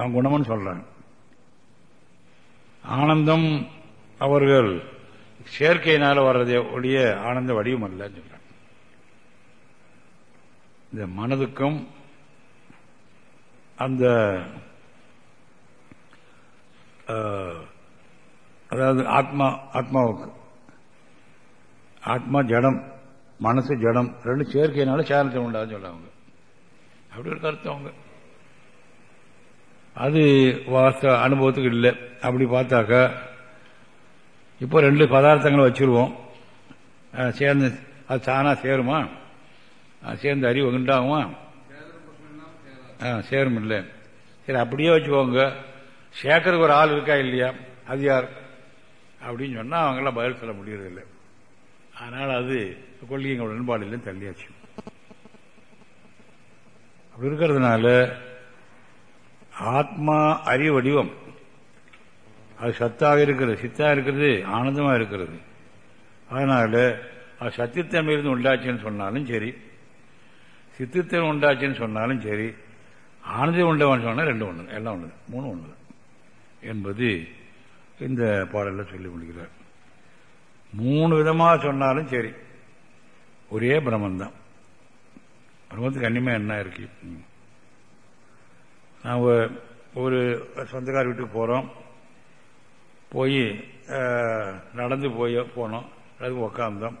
அவன் குணம்னு சொல்றாங்க ஆனந்தம் அவர்கள் சேர்க்கையினால வர்றதே ஒழிய ஆனந்த வடிவம் அல்லன்னு சொல்றாங்க இந்த மனதுக்கும் அந்த அதாவது ஆத்மா ஆத்மாவுக்கு ஆத்மா ஜடம் மனசு ஜடம் ரெண்டு சேர்க்கையினால சேரத்தை உண்டாதுன்னு சொல்றாங்க அப்படி ஒரு கருத்து அவங்க. அது வாஸ்த அனுபவத்துக்கு இல்லை. அப்படி பார்த்தாக்கா இப்போ ரெண்டு பதார்த்தங்களை வச்சிருவோம். சேர்ந்து அது தானா சேருமா? சேர்ந்து அறிவு உண்டாகுமா ஆ சேரும் இல்லை. சரி அப்படியே வச்சுக்கோங்க. சேர்க்கறதுக்கு ஒரு ஆள் இருக்கா இல்லையா? அது யார்? அப்படின்னு சொன்னால் அவங்களாம் பதில் சொல்ல முடியறதில்லை. அதனால் அது கொள்கைங்க உடன்பாடு இல்லைன்னு தள்ளியாச்சு. அப்படி இருக்கிறதுனால ஆத்மா அறிவு வடிவம் அது சத்தாக இருக்கிறது சித்தாக இருக்கிறது ஆனந்தமாக இருக்கிறது. அதனால அது சத்தியத்தன்மையிலிருந்து உண்டாச்சுன்னு சொன்னாலும் சரி சித்தித்தன் உண்டாச்சுன்னு சொன்னாலும் சரி ஆனந்தம் உண்டவன் சொன்னால் ரெண்டு ஒன்று எல்லாம் ஒன்று மூணு ஒன்று என்பது இந்த பாடலில் சொல்லி முடிக்கிறார். மூணு விதமாக சொன்னாலும் சரி ஒரே பிரம்மந்தான் பிரம்மத்துக்கு அன்னிமே என்ன இருக்கு? நாம் ஒரு சொந்தக்கார வீட்டுக்கு போகிறோம் போய் நடந்து போய் போனோம். அதுக்கு உக்காந்தோம்.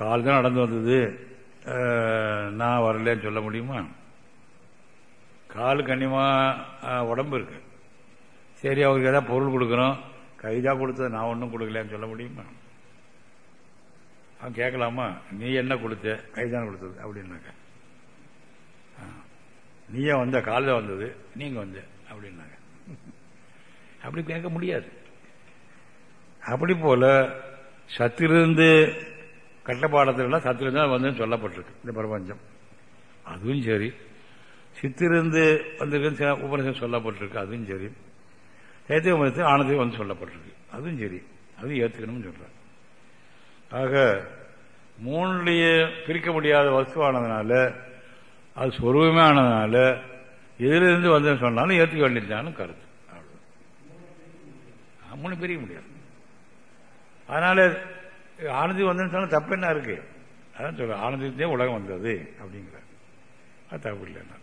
கால் தான் நடந்து வந்தது. நான் வரலன்னு சொல்ல முடியுமா? கால் கண்ணியமாக உடம்பு இருக்கு. சரி அவருக்கு ஏதாவது பொருள் கொடுக்குறோம் கைதா கொடுத்தது நான் ஒன்றும் கொடுக்கலன்னு சொல்ல முடியுமா? அவன் கேட்கலாமா? நீ என்ன கொடுத்த? கைதான் கொடுத்தது அப்படின்னாக்க நீயே வந்த காலில் வந்தது நீங்க வந்த அப்படின்னாங்க. அப்படி கேட்க முடியாது. அப்படி போல சத்திலிருந்து கட்டப்பாடத்திலாம் சத்திலிருந்து தான் வந்து சொல்லப்பட்டிருக்கு இந்த பிரபஞ்சம். அதுவும் சரி. சித்திலிருந்து வந்திருக்குன்னு சில உபநிஷம் சொல்லப்பட்டிருக்கு அதுவும் சரி. சைத்திய உபநிஷத்தில் ஆனந்தம் வந்து சொல்லப்பட்டிருக்கு அதுவும் சரி. அதுவும் ஏற்றுக்கணும்னு சொல்றாங்க. ஆக மூணுலேயே பிரிக்க முடியாத வஸ்துவானதுனால அது சொருபமே ஆனதுனால எதிலிருந்து வந்தேன்னு சொன்னாலும் ஏற்றுக்க வேண்டியதான கருத்து. அவ்வளவுதான். மூணு முடியாது. அதனால ஆனந்தி வந்தேன்னு சொன்னா தப்பு என்ன இருக்கு? அதான் சொல்ல ஆனந்தத்தே உலகம் வந்தது அப்படிங்கிற அது தப்பு இல்லைன்னா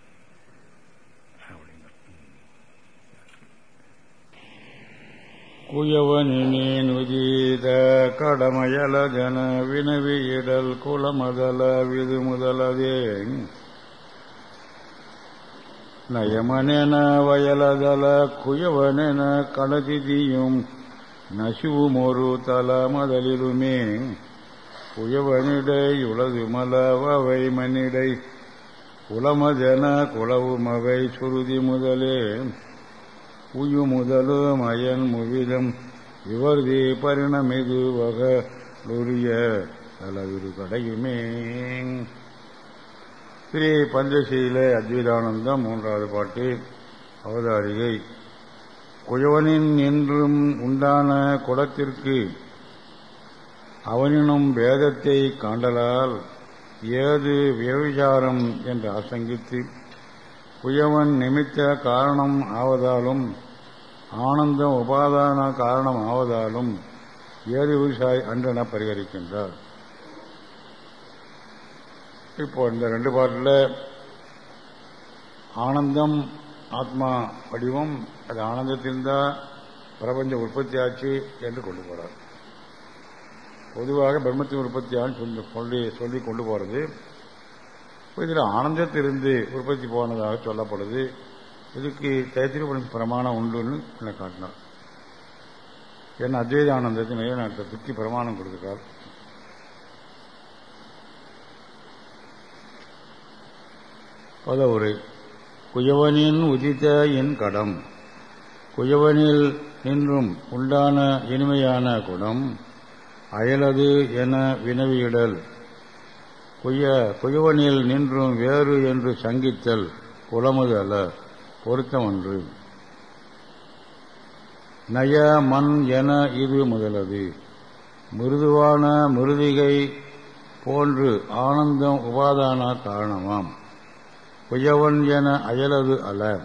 அப்படிங்கிற குயவனினேன் உஜீத ஜன வினவியிடல் குலமதல விது முதலதே நயமனென வயலதல குயவனென கடதிதியும் நசுவுமொரு தல மதலிலுமே. குயவனிடை உலது மலவவை மனிடை குலமஜன குளவுமவை சுருதி முதலே. உயு முதலு மயன் முவிதம் இவர்தி பரிணமிது வகலுரிய தலவிரு கடையுமே. ஸ்ரீ பஞ்சசீல அத்வைதானந்தம் மூன்றாவது பாட்டு அவதாரிகை. குயவனின் என்றும் உண்டான குலத்திற்கு அவனினும் வேதத்தை காண்டலால் ஏது வியவிசாரம் என்று ஆசங்கித்து குயவன் நிமித்த காரணம் ஆவதாலும் ஆனந்தம் உபாதான காரணம் ஆவதாலும் ஏது விவசாய் அன்றென பரிகரிக்கின்றார். இப்போ இந்த ரெண்டு பாட்டில் ஆனந்தம் ஆத்மா வடிவம் அது ஆனந்தத்தில்தான் பிரபஞ்ச உற்பத்தி ஆச்சு என்று கொண்டு போறார். பொதுவாக பிரம்மத்தின் உற்பத்தியான்னு சொல்லி சொல்லி சொல்லி கொண்டு போறது. இதில் ஆனந்தத்திலிருந்து உற்பத்தி போனதாக சொல்லப்படுது. இதுக்கு தைத்திரிய பிரமாணம் உண்டுன்னு என்னை காட்டினார். ஏன்னா அத்வைத ஆனந்தத்தின் நிலைநாட்டத்துக்கு பிரமாணம் கொடுத்துருக்கார். பதவுரை. குயவனின் உதித்த என் கடம். குயவனில் நின்றும் உண்டான இனிமையான குணம் அயலது என வினவியிடல். குய குயவனில் நின்றும் வேறு என்று சங்கித்தல் புலமது அல்ல பொருத்தமன்று. நய மண் என இது முதலது. மிருதுவான மிருதிகை போன்று ஆனந்தம் உபாதான காரணமாம். குயவன் என அயலது அல.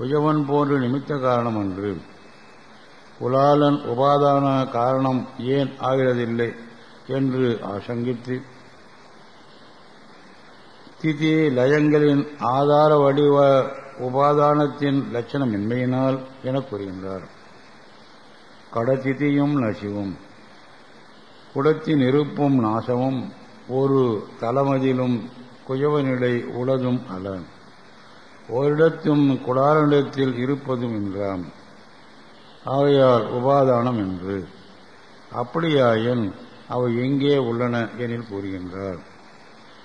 குஜவன் போன்று நிமித்த காரணம் அன்று குலாலன் உபாதான காரணம் ஏன் ஆகிறதில்லை என்று ஆசங்கித்து. திதி லயங்களின் ஆதார வடிவ உபாதானத்தின் லட்சணமின்மையினால் என கூறுகின்றார். கடத்திதியும் நசிவும். குடத்தின் இருப்பும் நாசமும். ஒரு தலமதிலும் குயவநிலை உளதும் அல்ல. ஓரிடத்தும் குடாரனிடத்தில் இருப்பதும் என்றாம் ஆகையால் உபாதானம் என்று. அப்படியாயின் அவை எங்கே உள்ளன எனில் கூறுகின்றார்.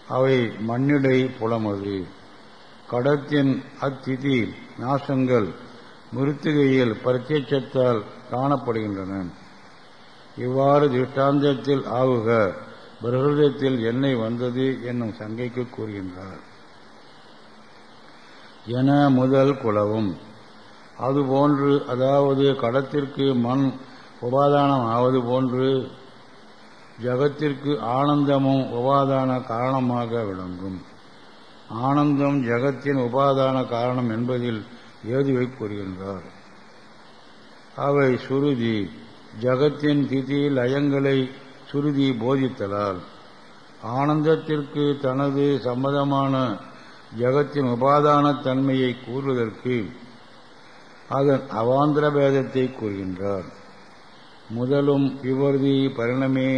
அவை மண்ணிடை புலமது. கடத்தின் அத்திதி நாசங்கள் மிருத்துகையில் பிரத்யட்சத்தால் காணப்படுகின்றன. இவ்வாறு திருஷ்டாந்தத்தில் ஆவுக பிரகிருதத்தில் என்னை வந்தது என்னும் சங்கைக்கு கூறுகின்றார். என முதல் குலவும் அதுபோன்று அதாவது கடத்திற்கு மண் உபாதானம் ஆவது போன்று ஜகத்திற்கு ஆனந்தமும் உபாதான காரணமாக விளங்கும். ஆனந்தம் ஜகத்தின் உபாதான காரணம் என்பதில் ஏதுவை கூறுகின்றார். அவை சுருதி ஜகத்தின் திதி லயங்களை சுருதி போதித்தலால் ஆனந்தத்திற்கு தனது சம்மதமான ஜகத்தின் உபாதான தன்மையை கூறுவதற்கு அதன் அவாந்திர பேதத்தை கூறுகின்றார். முதலும் இவரது பரிணமே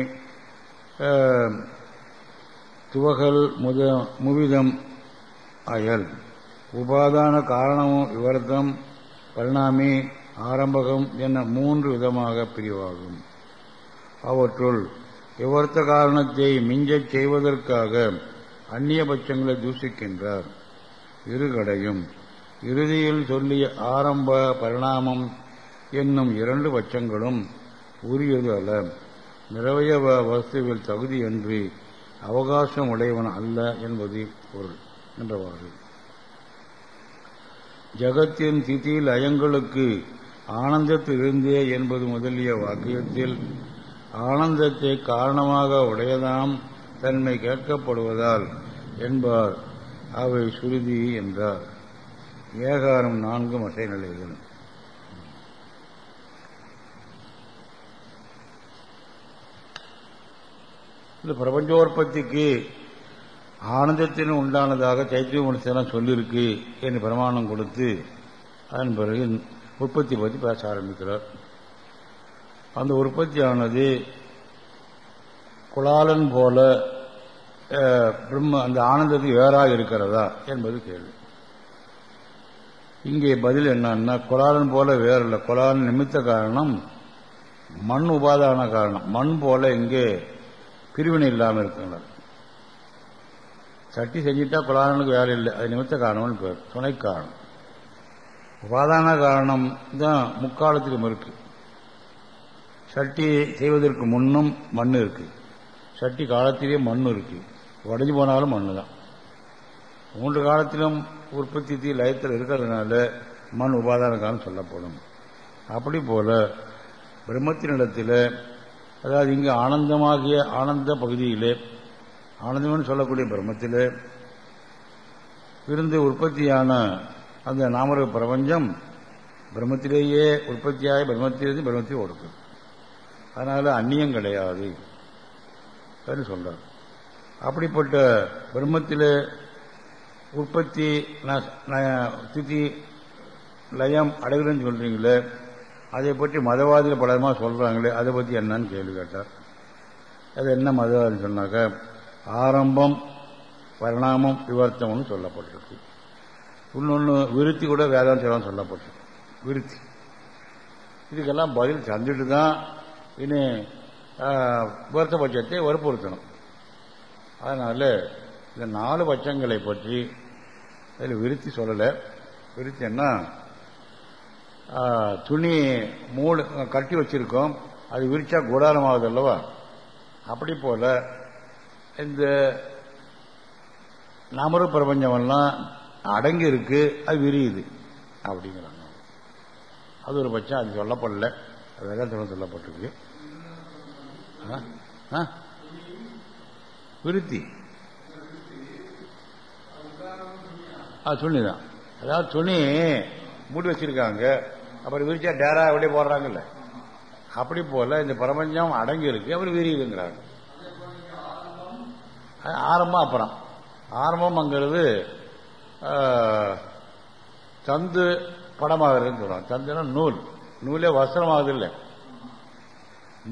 துவகல் முத முவிதம் அயல். உபாதான காரணமும் விவர்த்தம் பரிணாமி ஆரம்பகம் என மூன்று விதமாக பிரிவாகும். அவற்றுள் விவர்த்த காரணத்தை மிஞ்சச் செய்வதற்காக அந்நிய பட்சங்களை தூசிக்கின்றார். இருகடையும். இறுதியில் சொல்லிய ஆரம்ப பரிணாமம் என்னும் இரண்டு பட்சங்களும் உரியது அல்ல. நிறைய வஸ்துவில் தகுதியின்றி அவகாசம் உடையவன் அல்ல என்பது பொருள் என்றவாறு. ஜகத்தின் திதியில் லயங்களுக்கு ஆனந்தத்திலிருந்தே என்பது முதலிய வாக்கியத்தில் ஆனந்தத்தை காரணமாக உடையதாம் தன்மை கேட்கப்படுவதால் என்பார் அவை சுருதி என்றார். ஏகாரம் நான்கு மசை நிலைகள். இந்த பிரபஞ்சோற்பத்திக்கு ஆனந்தத்தின் உண்டானதாக சைத்திய மனுஷன் சொல்லியிருக்கு என்று பிரமாணம் கொடுத்து அதன் பிறகு உற்பத்தி பற்றி பேச ஆரம்பிக்கிறார். அந்த உற்பத்தியானது குலாலன் போல பிரம்ம அந்த ஆனந்தத்துக்கு வேறாக இருக்கிறதா என்பது கேள்வி. இங்கே பதில் என்னன்னா குலாலன் போல வேறில்லை. குலாலன் நிமித்த காரணம் மண் உபாதான காரணம். மண் போல இங்கே பிரிவினை இல்லாமல் இருக்கின்றனர் சட்டி செஞ்சிட்டா குலாலனுக்கு வேலை இல்லை. அது நிமித்த காரணம்னு பேர். துணை காரணம் உபாதான காரணம் தான் முக்காலத்திலும் இருக்குது சட்டி செய்வதற்கு முன்னும் மண் இருக்கு. சட்டி காலத்திலேயே மண் இருக்கு. உடஞ்சி போனாலும் மண்ணு தான் மூன்று காலத்திலும் உற்பத்தி லயத்தில் இருக்கிறதுனால மண் உபாதான காலம் சொல்லப்படும். அப்படி போல பிரம்மத்தினிடத்தில் அதாவது இங்கு ஆனந்தமாகிய ஆனந்த பகுதியிலே ஆனந்தம்னு சொல்லக்கூடிய பிரம்மத்தில் இருந்து உற்பத்தியான அந்த நாமர பிரபஞ்சம் பிரம்மத்திலேயே உற்பத்தியாகி பிரம்மத்திலிருந்து பிரம்மத்தில் ஓடுது. அதனால அந்நியம் கிடையாது. சொல்றார். அப்படிப்பட்ட பிரம்மத்தில் உற்பத்தி திதி லயம் அடைகிறேன்னு சொல்றீங்களே அதை பற்றி மதவாதிகள் பலமா சொல்றாங்களே அதை பற்றி என்னன்னு கேள்வி கேட்டார். அது என்ன மதவாதி சொன்னாக்க ஆரம்பம் பரிணாமம் விவர்த்தம்னு சொல்லப்பட்டிருக்கு. இன்னொன்று விருத்தி கூட வேதாந்தம் சொல்லப்பட்டிருக்கு. விருத்தி. இதுக்கெல்லாம் பதில் தந்துட்டு தான் இனி வருத்த பட்சத்தை வற்புறுத்தணும். அதனால இந்த நாலு பட்சங்களை பற்றி அதில் விருத்தி சொல்லலை. விருத்தின்னா துணி மூடு கட்டி வச்சிருக்கோம். அது விரிச்சா கூடாரமாகுது அல்லவா? அப்படி போல இந்த நமர பிரபஞ்சமெல்லாம் அடங்கி இருக்கு அது விரியுது. அப்படிங்கிறாங்க. அது ஒரு பட்சம் அது சொல்லப்படல. அது வேதாந்தம் சொல்லப்பட்டிருக்கு. விருத்தி. அது துணிதான் அதாவது துணி மூடி வச்சிருக்காங்க. அப்புறம் விரிச்சா டேரா அப்படியே போடுறாங்கல்ல. அப்படி போல இந்த பிரபஞ்சம் அடங்கி இருக்கு. அப்புறம் விரியுதுங்கிறாங்க. அது ஆரம்பம் அப்புறம். ஆரம்பம்ங்கிறது தந்து படமாகிறதுன்னு சொல்லுவாங்க. தந்துனா நூல். நூலே வஸ்திரமாகுது இல்லை.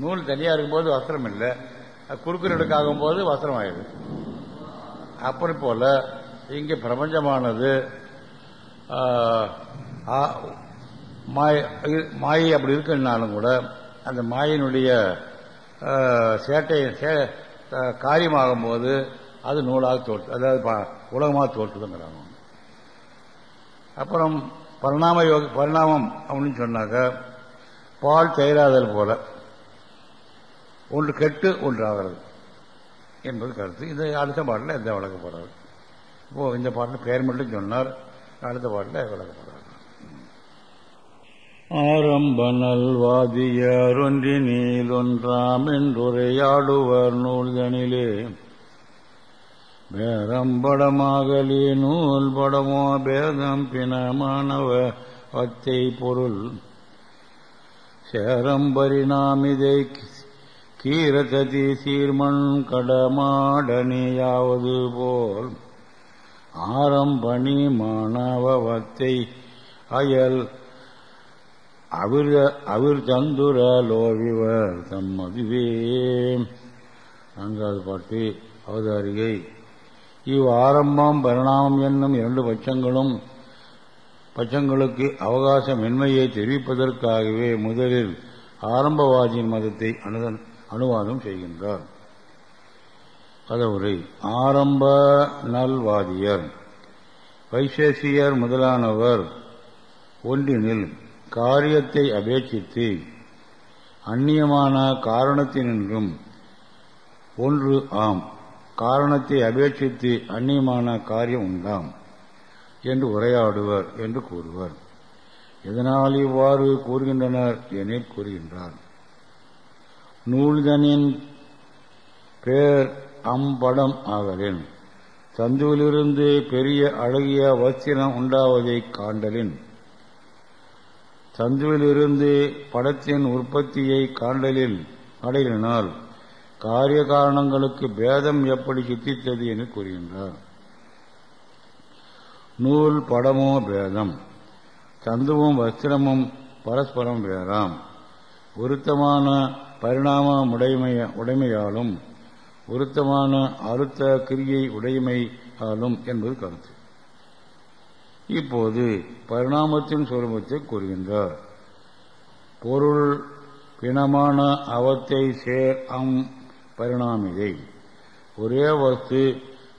நூல் தனியாக இருக்கும்போது வஸ்திரம் இல்லை. குறுக்குறடுக்கு ஆகும்போது வஸ்திரம் ஆயிடுது. அப்படி போல இங்கே பிரபஞ்சமானது மாயை அப்படி இருக்குன்னாலும் கூட அந்த மாயினுடைய சேட்டை காரியமாகும் போது அது நூலாக தோற்று அதாவது உலகமாக தோற்றுதுங்கிறாங்க. அப்புறம் பரிணாம யோக பரிணாமம் அப்படின்னு சொன்னாக்க பால் தயிராதல் போல ஒன்று கெட்டு ஒன்று ஆகிறது என்பது கருத்து. இந்த அடுத்த பாட்டில் இந்த விளக்க போறாரு இப்போ இந்த பாட்டில் பெயர் மட்டும் சொன்னார் அடுத்த பாட்டில் விளக்க போறாரு ஆரம்ப நல்வாதியர் ஒன்றினில் ஒன்றாம் என்றுரையாடுவர் நூல்தனிலே. பேரம்படமாகலே நூல் படமோ பேதம் பிணமானவ வத்தை பொருள். சேரம்பரிணாமிதை கீரததி சீர்மண் கடமாடனியாவது போல் ஆரம்பணி மாணவத்தை அயல் அவிர் அவிர் தந்துர லோவிவர் தம்மதுவே நான்காவது பாட்டு அவதாரிகை. இவ் ஆரம்பம் பரிணாமம் என்னும் இரண்டு பட்சங்களும் பட்சங்களுக்கு அவகாசமின்மையை தெரிவிப்பதற்காகவே முதலில் ஆரம்பவாதியின் மதத்தை அனுதன் அனுவாதம் செய்கின்றார். கதவுரை. ஆரம்ப நல்வாதியர். வைசேசியர் முதலானவர். ஒன்றினில் காரியத்தை அபேட்சித்து அந்நியமான காரணத்தினின்றும் ஒன்று ஆம். காரணத்தை அபேட்சித்து அந்நியமான காரியம் உண்டாம் என்று உரையாடுவர் என்று கூறுவர். எதனால் இவ்வாறு கூறுகின்றனர்? என கூறுகின்றார். நூல்கனின் பேர் அம்படம் ஆகலின். தந்துவிலிருந்து பெரிய அழகிய வஸ்திரம் உண்டாவதை காண்டலின். தந்துவிலிருந்து படத்தின் உற்பத்தியை காண்டலில் அடையினால் காரிய காரணங்களுக்கு பேதம் எப்படி சித்தித்தது என கூறுகின்றார். நூல் படமோ பேதம். தந்துவும் வஸ்திரமும் பரஸ்பரம் வேறாம். பொருத்தமான பரிணாம உடைமைய உடைமையாலும் உருத்தமான அறுத்த கிரியை உடைமையாலும் என்பது கருத்து. இப்போது பரிணாமத்தின் சுரூபத்தை கூறுகின்றார். பொருள் பிணமான அவத்தை சேர் அம் பரிணாமிதை ஒரே வஸ்து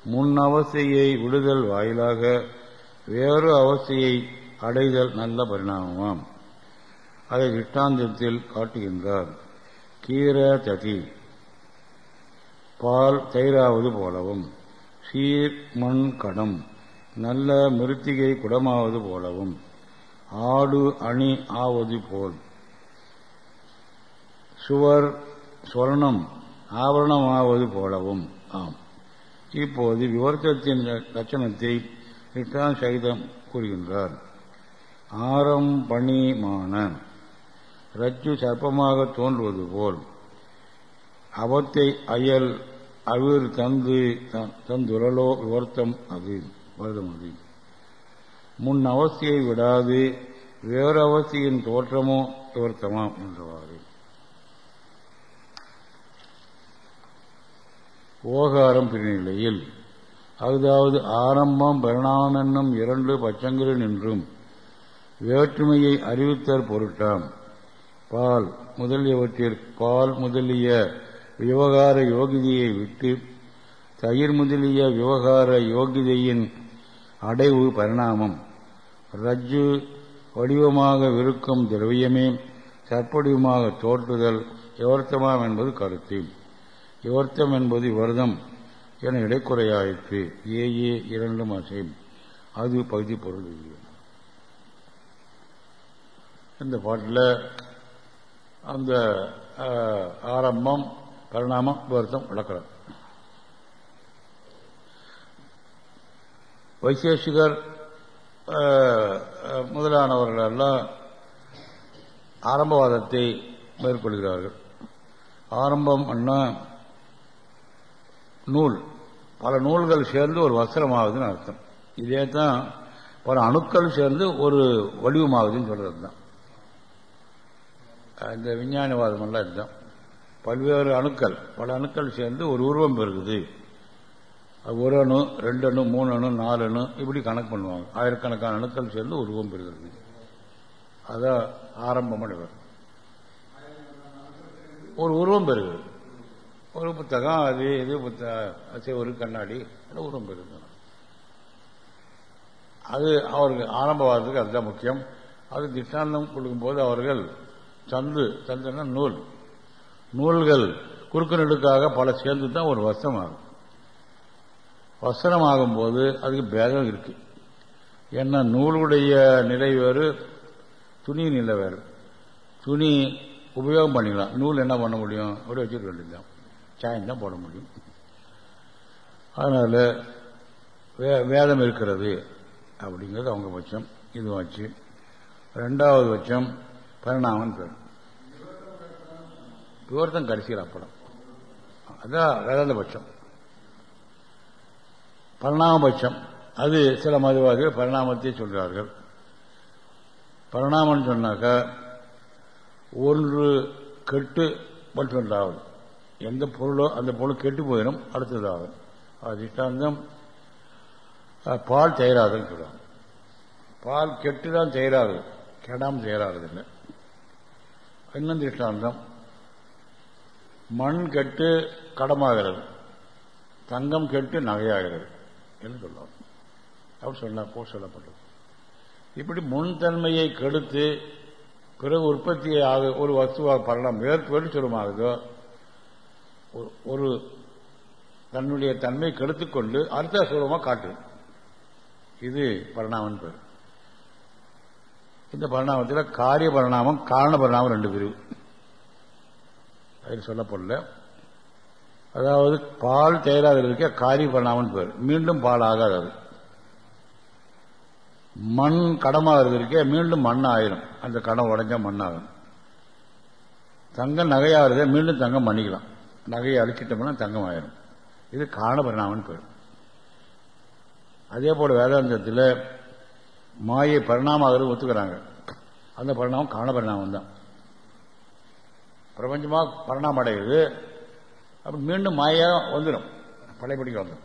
முன் அவஸ்தையை விடுதல் வாயிலாக வேறு அவஸ்தையை அடைதல் நல்ல பரிணாமமாம். அதை திட்டாந்தத்தில் காட்டுகின்றார். கீர ததி. பால் தயிராவது போலவும் சீர் மண் கடம் நல்ல மிருத்திகை குடமாவது போலவும் ஆடு அணி ஆவது போல். சுவர் சொர்ணம் ஆவரணமாவது போலவும் ஆம். இப்போது விவர்த்தத்தின் லட்சணத்தை ரிட்டான் சகிதம் கூறுகின்றார். ஆரம் பணிமான ரச்சு சர்ப்பமாக தோன்றுவது போல். அவத்தை அயல் அவிர் தந்து தந்துரலோ விவர்த்தம் அது வருதம் அது. முன் அவஸ்தையை விடாது வேறு அவஸ்தையின் தோற்றமோ விவர்த்தமாம் என்றவாறு. ஓகாரம் பின்னிலையில் அதாவது ஆரம்பம் பரிணாமம் என்னும் இரண்டு பட்சங்களில் நின்றும் வேற்றுமையை அறிவித்தற் பொருட்டாம். பால் முதலியவற்றில் பால் முதலிய விவகார யோகிதையை விட்டு தயிர் முதலிய விவகார யோகிதையின் அடைவு பரிணாமம். ரஜ்ஜு வடிவமாக விருக்கும் திரவியமே சற்படிவமாக தோற்றுதல் யவர்த்தமாம் என்பது கருத்து. யவர்த்தம் என்பது விரதம் என இடைக்குறையாயிற்று. ஏ ஏ இரண்டு அசைம் அது பகுதி பொருள். இந்த பாட்டில் அந்த ஆரம்பம் பரிணாமம் வருத்தம் விளக்கிறார் வைசேஷிகர் முதலானவர்களெல்லாம் ஆரம்பவாதத்தை மேற்கொள்கிறார்கள். ஆரம்பம் அண்ணா நூல். பல நூல்கள் சேர்ந்து ஒரு வஸ்திரமாகுதுன்னு அர்த்தம். இதே தான் பல அணுக்கள் சேர்ந்து ஒரு வடிவமாகுதுன்னு சொல்றது தான் இந்த விஞ்ஞானவாதம் எல்லாம் இதுதான். பல்வேறு அணுக்கள் பல அணுக்கள் சேர்ந்து ஒரு உருவம் பெறுகுது ஒரு அணு ரெண்டு அணு மூணு அணு நாலு அணு இப்படி கணக்கு பண்ணுவாங்க. ஆயிரக்கணக்கான அணுக்கள் சேர்ந்து உருவம் பெறுகிறது அதான் ஆரம்பமான ஒரு உருவம் பெறுகிறது ஒரு புத்தகம் அது இது புத்தகம் ஒரு கண்ணாடி உருவம் பெறுகிறது அது அவர்கள் ஆரம்பவாதத்துக்கு அதுதான் முக்கியம். அது திஷ்டாந்தம் கொடுக்கும்போது அவர்கள் சந்து சந்துன்னா நூல். நூல்கள் குறுக்கு நெடுக்காக பல சேர்ந்து தான் ஒரு வஸ்திரம் ஆகும் வஸ்திரம் ஆகும்போது அதுக்கு பேதம் இருக்கு. ஏன்னா நூலுடைய நிலை வேறு துணி நிலை வேறு. துணி உபயோகம் பண்ணிக்கலாம். நூல் என்ன பண்ண முடியும்? அப்படி வச்சுருக்க வேண்டியதுதான். சாயம் தான் போட முடியும். அதனால வேதம் இருக்கிறது அப்படிங்கிறது அவங்க பட்சம் இது வச்சு ரெண்டாவது பட்சம் பரிணாமன் பேர். விவரத்தம் கடைசியில் அப்படம். அதான் வேதாந்த பட்சம் பரிணாமபட்சம். அது சில மதுவாதிகள் பரிணாமத்தை சொல்கிறார்கள். பரிணாமம் சொன்னாக்க ஒன்று கெட்டு மற்றொன்றாகும். எந்த பொருளோ அந்த பொருள் கெட்டு போயிடும் அடுத்ததாகும். அதிஷ்டாந்தம் பால் தயாராதுன்னு சொல்லுவாங்க பால் கெட்டு தான் தயாராகுது கெடாமல் தயாராகுதில்லை இன்னும் திஷ்டாந்தம் மண் கெட்டு கடமாகிறது. தங்கம் கெட்டு நகையாகிறது என்று சொல்லுவாங்க. அப்படி சொல்ல போ சொல்லப்பட்டது. இப்படி முன்தன்மையை கெடுத்து பிறகு உற்பத்தியை ஆக ஒரு வஸ்துவாக பரலாம் வேறு சொல்லுமாகுதோ ஒரு தன்னுடைய தன்மை கெடுத்துக்கொண்டு அடுத்த சுலபமாக இது பரிணாமன் பேர். இந்த பரிணாமத்தில் காரிய பரிணாமம் காரண பரிணாமம் ரெண்டு பிரிவு அதில் சொல்லப்படல அதாவது பால் தயாராகிறதுக்கு காரிய பரிணாமம் பேர். மீண்டும் பால் ஆகாது அது மண் கடமாகிறதுக்கே மீண்டும் மண் ஆயிரும் அந்த கடம் உடஞ்சா மண்ணாகும். தங்கம் தங்கம் இருக்க மீண்டும் தங்கம் பண்ணிக்கலாம் நகையை அழிச்சிட்டோம்னா தங்கம் ஆயிரும் இது காரண பரிணாமன் பேர். அதே போல வேதாந்தத்தில் மாயை பரிணாமாகிறது ஒத்துக்கிறாங்க. அந்த பரிணாமம் காரண பரிணாமம் தான் பிரபஞ்சமாக பரிணாமம் அடையுது. அப்படி மீண்டும் மாயா வந்துடும் பழையபடிக்கு வந்துடும்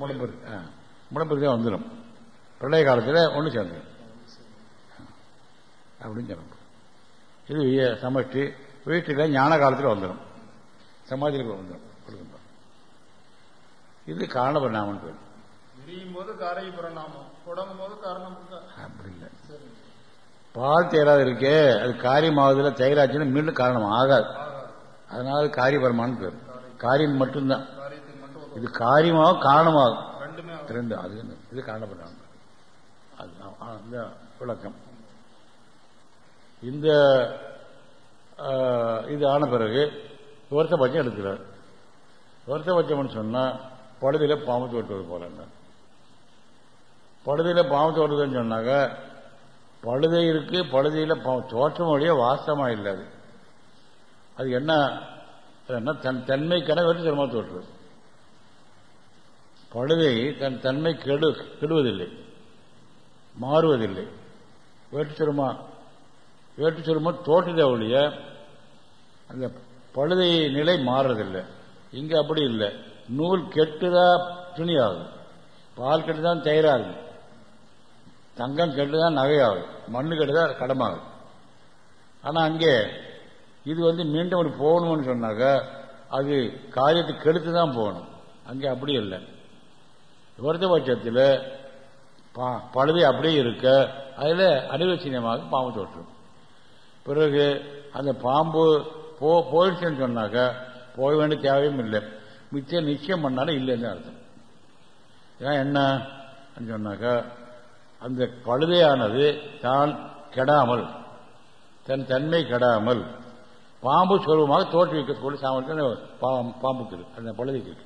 மூலப்பெரு மூலப்பெருக்கே வந்துடும் பிரளய காலத்தில் ஒன்று சேர்ந்துடும் அப்படின்னு சொல்லணும். இது சமஷ்டி வீட்டுக்கு ஞான காலத்தில் வந்துடும் சமாதியில் வந்துடும் கொடுக்கணும் இது காரண பரிணாமம் பேர். விரியும் போது காரை பரிணாமம். அப்படி இல்லை. பால் தேராது இருக்கே அது காரியமாவதில் தயிராச்சுன்னா மீண்டும் காரணம் ஆகாது. அதனால அது காரியபரமானு பேர். காரியம் மட்டும்தான். இது காரியமாகும் காரணமாகும். ரெண்டு அது என்ன? இது காரணப்படுறாங்க அது விளக்கம். இந்த இது ஆன பிறகு வருஷபட்சம் எடுக்கிறார். வருஷபட்சம்னு சொன்னா பழுதியில பாம்பு தோட்டுவது போறாங்க பழுதியில பாவம் தோற்றுதுன்னு சொன்னாக்க பழுதை இருக்கு பழுதையில் பாவம் தோற்றம் வழியே வாசமாக இல்லை அது. அது என்ன அது என்ன தன் தன்மை வெற்றி சிரமமா தோற்றுறது பழுதை தன் தன்மை கெடு கெடுவதில்லை. மாறுவதில்லை. வேற்றுச்சுருமா வேற்றுச்சுருமா தோற்றுதே ஒழிய அந்த பழுதை நிலை மாறுறதில்லை. இங்க அப்படி இல்லை. நூல் கெட்டுதா ஆகும் பால் கெட்டுதான் தயிராகும் தங்கம் கெட்டுதான் நகையாகும் மண்ணு கெட்டுதான் கடமாகும் ஆனா அங்கே இது வந்து மீண்டும் அப்படி போகணும்னு சொன்னாக்க அது காரியத்தை கெடுத்து தான் போகணும். அங்கே அப்படி இல்லை. வருத்தபட்சத்தில் பழுதை அப்படியே இருக்க அதில் அனிவச்சனியமாக பாம்பு தோற்றும் பிறகு அந்த பாம்பு போ போயிடுச்சுன்னு சொன்னாக்க போக வேண்டிய தேவையும் இல்லை. மிச்சம் நிச்சயம் பண்ணாலும் இல்லைன்னு அர்த்தம். ஏன் என்ன? சொன்னாக்கா அந்த கழுதையானது தான் கெடாமல் தன் தன்மை கெடாமல் பாம்பு சுலபமாக தோற்றுவிக்கக்கூடிய சாமர்த்தியம் பா- பாம்புக்கு இருக்கு. அந்த பழுதிக்கு இருக்கு.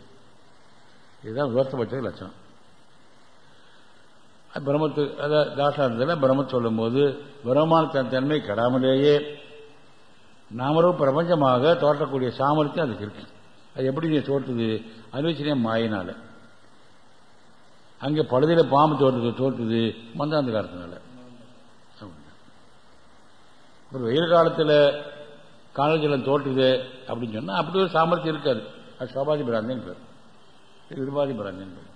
இதுதான் விவரத்தபட்ச லட்சணம். பிரம்மத்து அதாவது தாசாந்தத்தில் பிரம்ம சொல்லும்போது பிரம்மான தன் தன்மை கெடாமலேயே நாமரும் பிரபஞ்சமாக தோற்றக்கூடிய சாமர்த்தியம் அதுக்கு இருக்கு. அது எப்படி நீ தோற்றுது? அனுவச்சனே மாயினால. அங்கே பழுதியில் பாம்பு தோற்றுது தோற்றுது மந்தாந்த காலத்தினால ஒரு வெயில் காலத்தில் காணல் ஜலம் தோற்றுது அப்படின்னு சொன்னால் அப்படி ஒரு சாமர்த்தியம் இருக்காது. அது சோபாதி பிராந்தின் பேர். விருபாதி பிராந்தின் பேர்.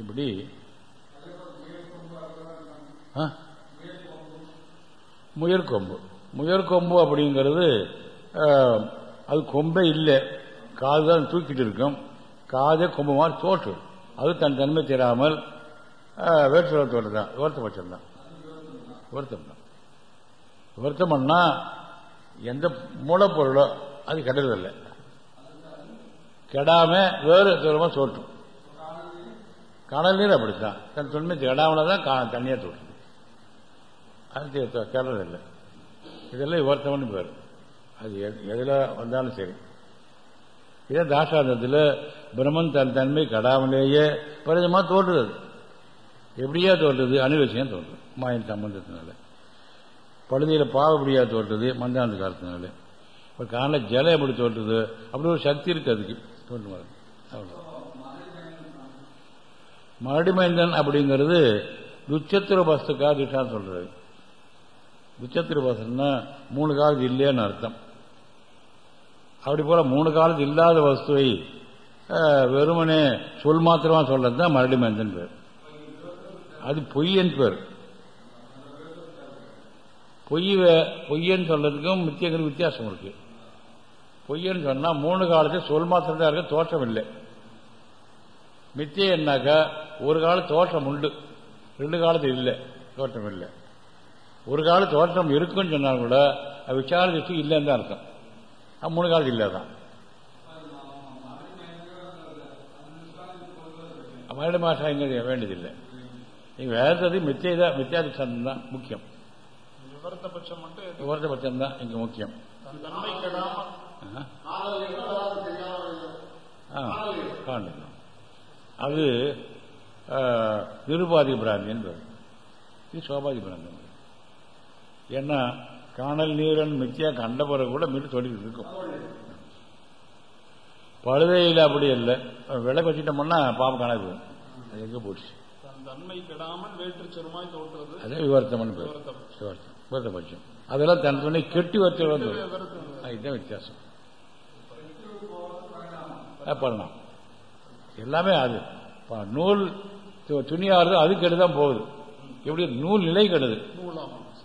இப்படி ஆ? முயற்கொம்பு முயற்கொம்பு அப்படிங்கிறது அது கொம்பே இல்லை. காது தான் தூக்கிட்டு இருக்கும். காதே கொம்பு மாதிரி தோற்று. அது தன் தன்மை தெரியாமல் வேற்றுவத்தோடு தான் வருத்தபட்சம் தான். வருத்தம் தான். வருத்தம் எந்த மூலப்பொருளோ அது கெடுறதில்லை. கெடாம வேறு தூரமா சோற்றும். கடல் நீர் அப்படித்தான். தன் தொன்மை கெடாமல தான் தண்ணியா தோற்றும் அது கெடுறதில்லை. இதெல்லாம் விவர்த்தம்னு பேர். அது எதில் வந்தாலும் சரி. இதே தாசாந்தத்தில் பிரம்மன் தன் தன்மை கடாமலேயே பரிதமாக தோற்றுது எப்படியா தோற்றுது அணுவசியம் தோன்றும் மாயின் சம்பந்தத்தினால. பழுதியில் பாவப்படியா தோற்றுது மந்தாந்த காலத்தினால. இப்போ காணல ஜலம் எப்படி தோற்றுது அப்படி ஒரு சக்தி இருக்கு அதுக்கு. தோன்றும் அவ்வளோ மறுடிமைந்தன் அப்படிங்கிறது துச்சத்திர பஸ்துக்காக திட்டான்னு சொல்கிறது துச்சத்திர வஸ்துன்னா மூணு காலத்து இல்லையான்னு அர்த்தம். அப்படி போல மூணு காலத்து இல்லாத வஸ்துவை வெறுமனே சொல் மாத்திரமா சொல்றது தான் மறுடிமைந்தன் பேர். அது பொய்யன் பேர். பொய் பொய்யன்னு சொல்றதுக்கும் மித்தியங்களுக்கு வித்தியாசம் இருக்கு. பொய்யன்னு சொன்னா மூணு காலத்தில் சொல் மாத்திரம் தான் இருக்கு தோற்றம் இல்லை. மித்தியன்னாக்கா ஒரு கால தோற்றம் உண்டு ரெண்டு காலத்து இல்லை தோற்றம் இல்லை. ஒரு கால தோற்றம் இருக்குன்னு சொன்னாலும் கூட அது விசார திருஷ்டி இல்லைன்னு தான் அர்த்தம். மூணு காலத்து இல்லை தான் மறுபடி மாசம் இங்கே வேண்டியதில்லை. நீங்க வேறது மித்தியை தான் மித்தியாதிஷ்டாந்தம் தான் முக்கியம். விவரத்தபட்சம் தான் இங்க முக்கியம். ஆ, அது நிருபாதி பிராந்தியன் பேர். இது சோபாதி பிராந்தியன் ஏன்னா காணல் நீரன் மித்தியா கண்ட பிறகு கூட மீட்டு சொல்லிட்டு இருக்கும். பழுதையில் அப்படி இல்லை. விலை வச்சுட்டோம்னா பாம்பு காணாது. அது எங்க போச்சு? தன் தன்மை கெடாமல் வேற்று செருமாய் தோற்றுவது அதே விவரத்தம்னு பேர். விவரத்தம். விவரத்தபட்சம் அதெல்லாம் தன் துணை கெட்டி விவரத்தம். இதுதான் வித்தியாசம். பண்ணலாம் எல்லாமே அது. நூல் து- துணியாவது அது கெடுதான் போகுது. எப்படி? நூல் நிலை கெடுது.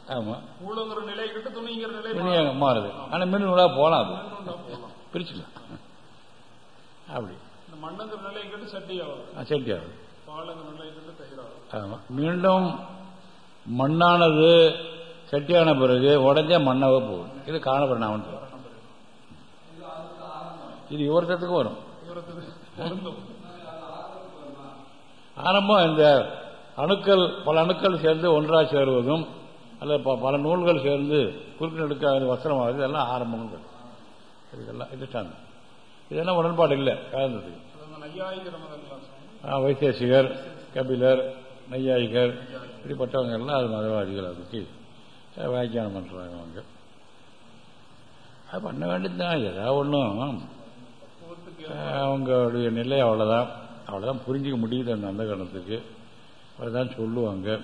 ஆமா. நூலுங்கிற நிலை கிட்ட துணிங்கிற நிலை துணியாக மாறுது. ஆனா மின் நூலா போலாம் அது. பிரிச்சுக்கலாம். அப்படி. இந்த மண்ணுங்கிற நிலை கிட்ட சட்டியாகும் ஆ, செட்டியாகுது பாலுங்கிற நிலை கிட்ட தயிராகும் ஆமா. மீண்டும் மண்ணானது செட்டியான பிறகு உடஞ்சா மண்ணாவே போகும். இது காணப்படாமல் இது விவரத்துக்கு வரும். ஆரம்பம் இந்த அணுக்கள் பல அணுக்கள் சேர்ந்து ஒன்றாக சேருவதும் அல்ல ப- பல நூல்கள் சேர்ந்து குறுக்கு நெடுக்க வஸ்திரமாகுது இதெல்லாம் ஆரம்பங்கள். இதெல்லாம் இதுட்டாங்க இதெல்லாம் உடன்பாடு இல்லை கலந்தது. வைத்தேசிகர் கபிலர் நையாயிகர் இப்படிப்பட்டவங்க எல்லாம் அது மதவாதிகள் அதுக்கு வியாக்கியானம் பண்ணுறாங்க அவங்க அது பண்ண வேண்டியதுதான். ஏதாவது ஒன்றும் அவங்களுடைய நிலை அவ்வளோதான் அவ்வளோதான் புரிஞ்சிக்க முடியுது அந்த அந்த கணத்துக்கு. அவ்வளோதான் சொல்லுவாங்க.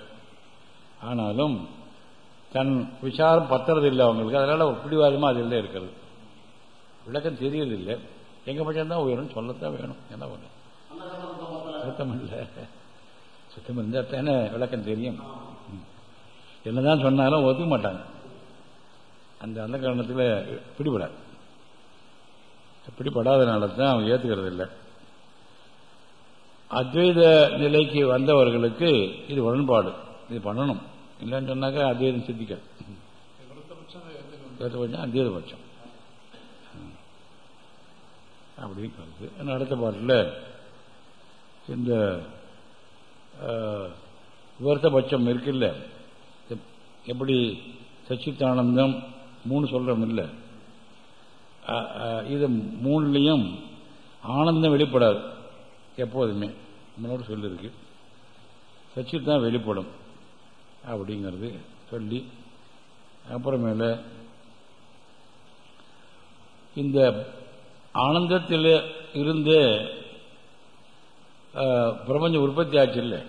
ஆனாலும் தன் விசாரம் பத்துறது இல்லை அவங்களுக்கு. அதனால ஒரு அது இல்லை இருக்கிறது. விளக்கம் தெரியறதில்லை. எங்க பட்சம்தான் உயரும் சொல்லத்தான் வேணும். என்ன பண்ண? சுத்தம் இல்லை. சுத்தம் இருந்தால் தானே விளக்கம் தெரியும். என்னதான் சொன்னாலும் ஒத்துக்க மாட்டாங்க. அந்த அந்த காரணத்தில் பிடிபடாது பிடிபடாதனால தான் அவங்க ஏத்துக்கிறது இல்லை அத்வைத நிலைக்கு வந்தவர்களுக்கு இது உடன்பாடு. இது பண்ணணும். இல்லைன்னு சொன்னாக்கா அத்வைதம் சித்திக்காது விவரத்தபட்சம் அத்வைதபட்சம் அப்படின்னு கருத்து இன்னும் அடுத்த பாட்டில்? இந்த விவரத்தபட்சம் இருக்குல்ல? எப்- எப்படி சச்சித்தானந்தம் மூணு சொல்கிறோம் இல்லை? இது மூணுலேயும் ஆனந்தம் வெளிப்படாது. எப்போதுமே. நம்மளோட சொல்லியிருக்கு. சச்சித் தான் வெளிப்படும். அப்படிங்கிறது சொல்லி அப்புறமேல இந்த ஆனந்தத்தில் இருந்து பிரபஞ்சம் உற்பத்தி ஆச்சு இல்லை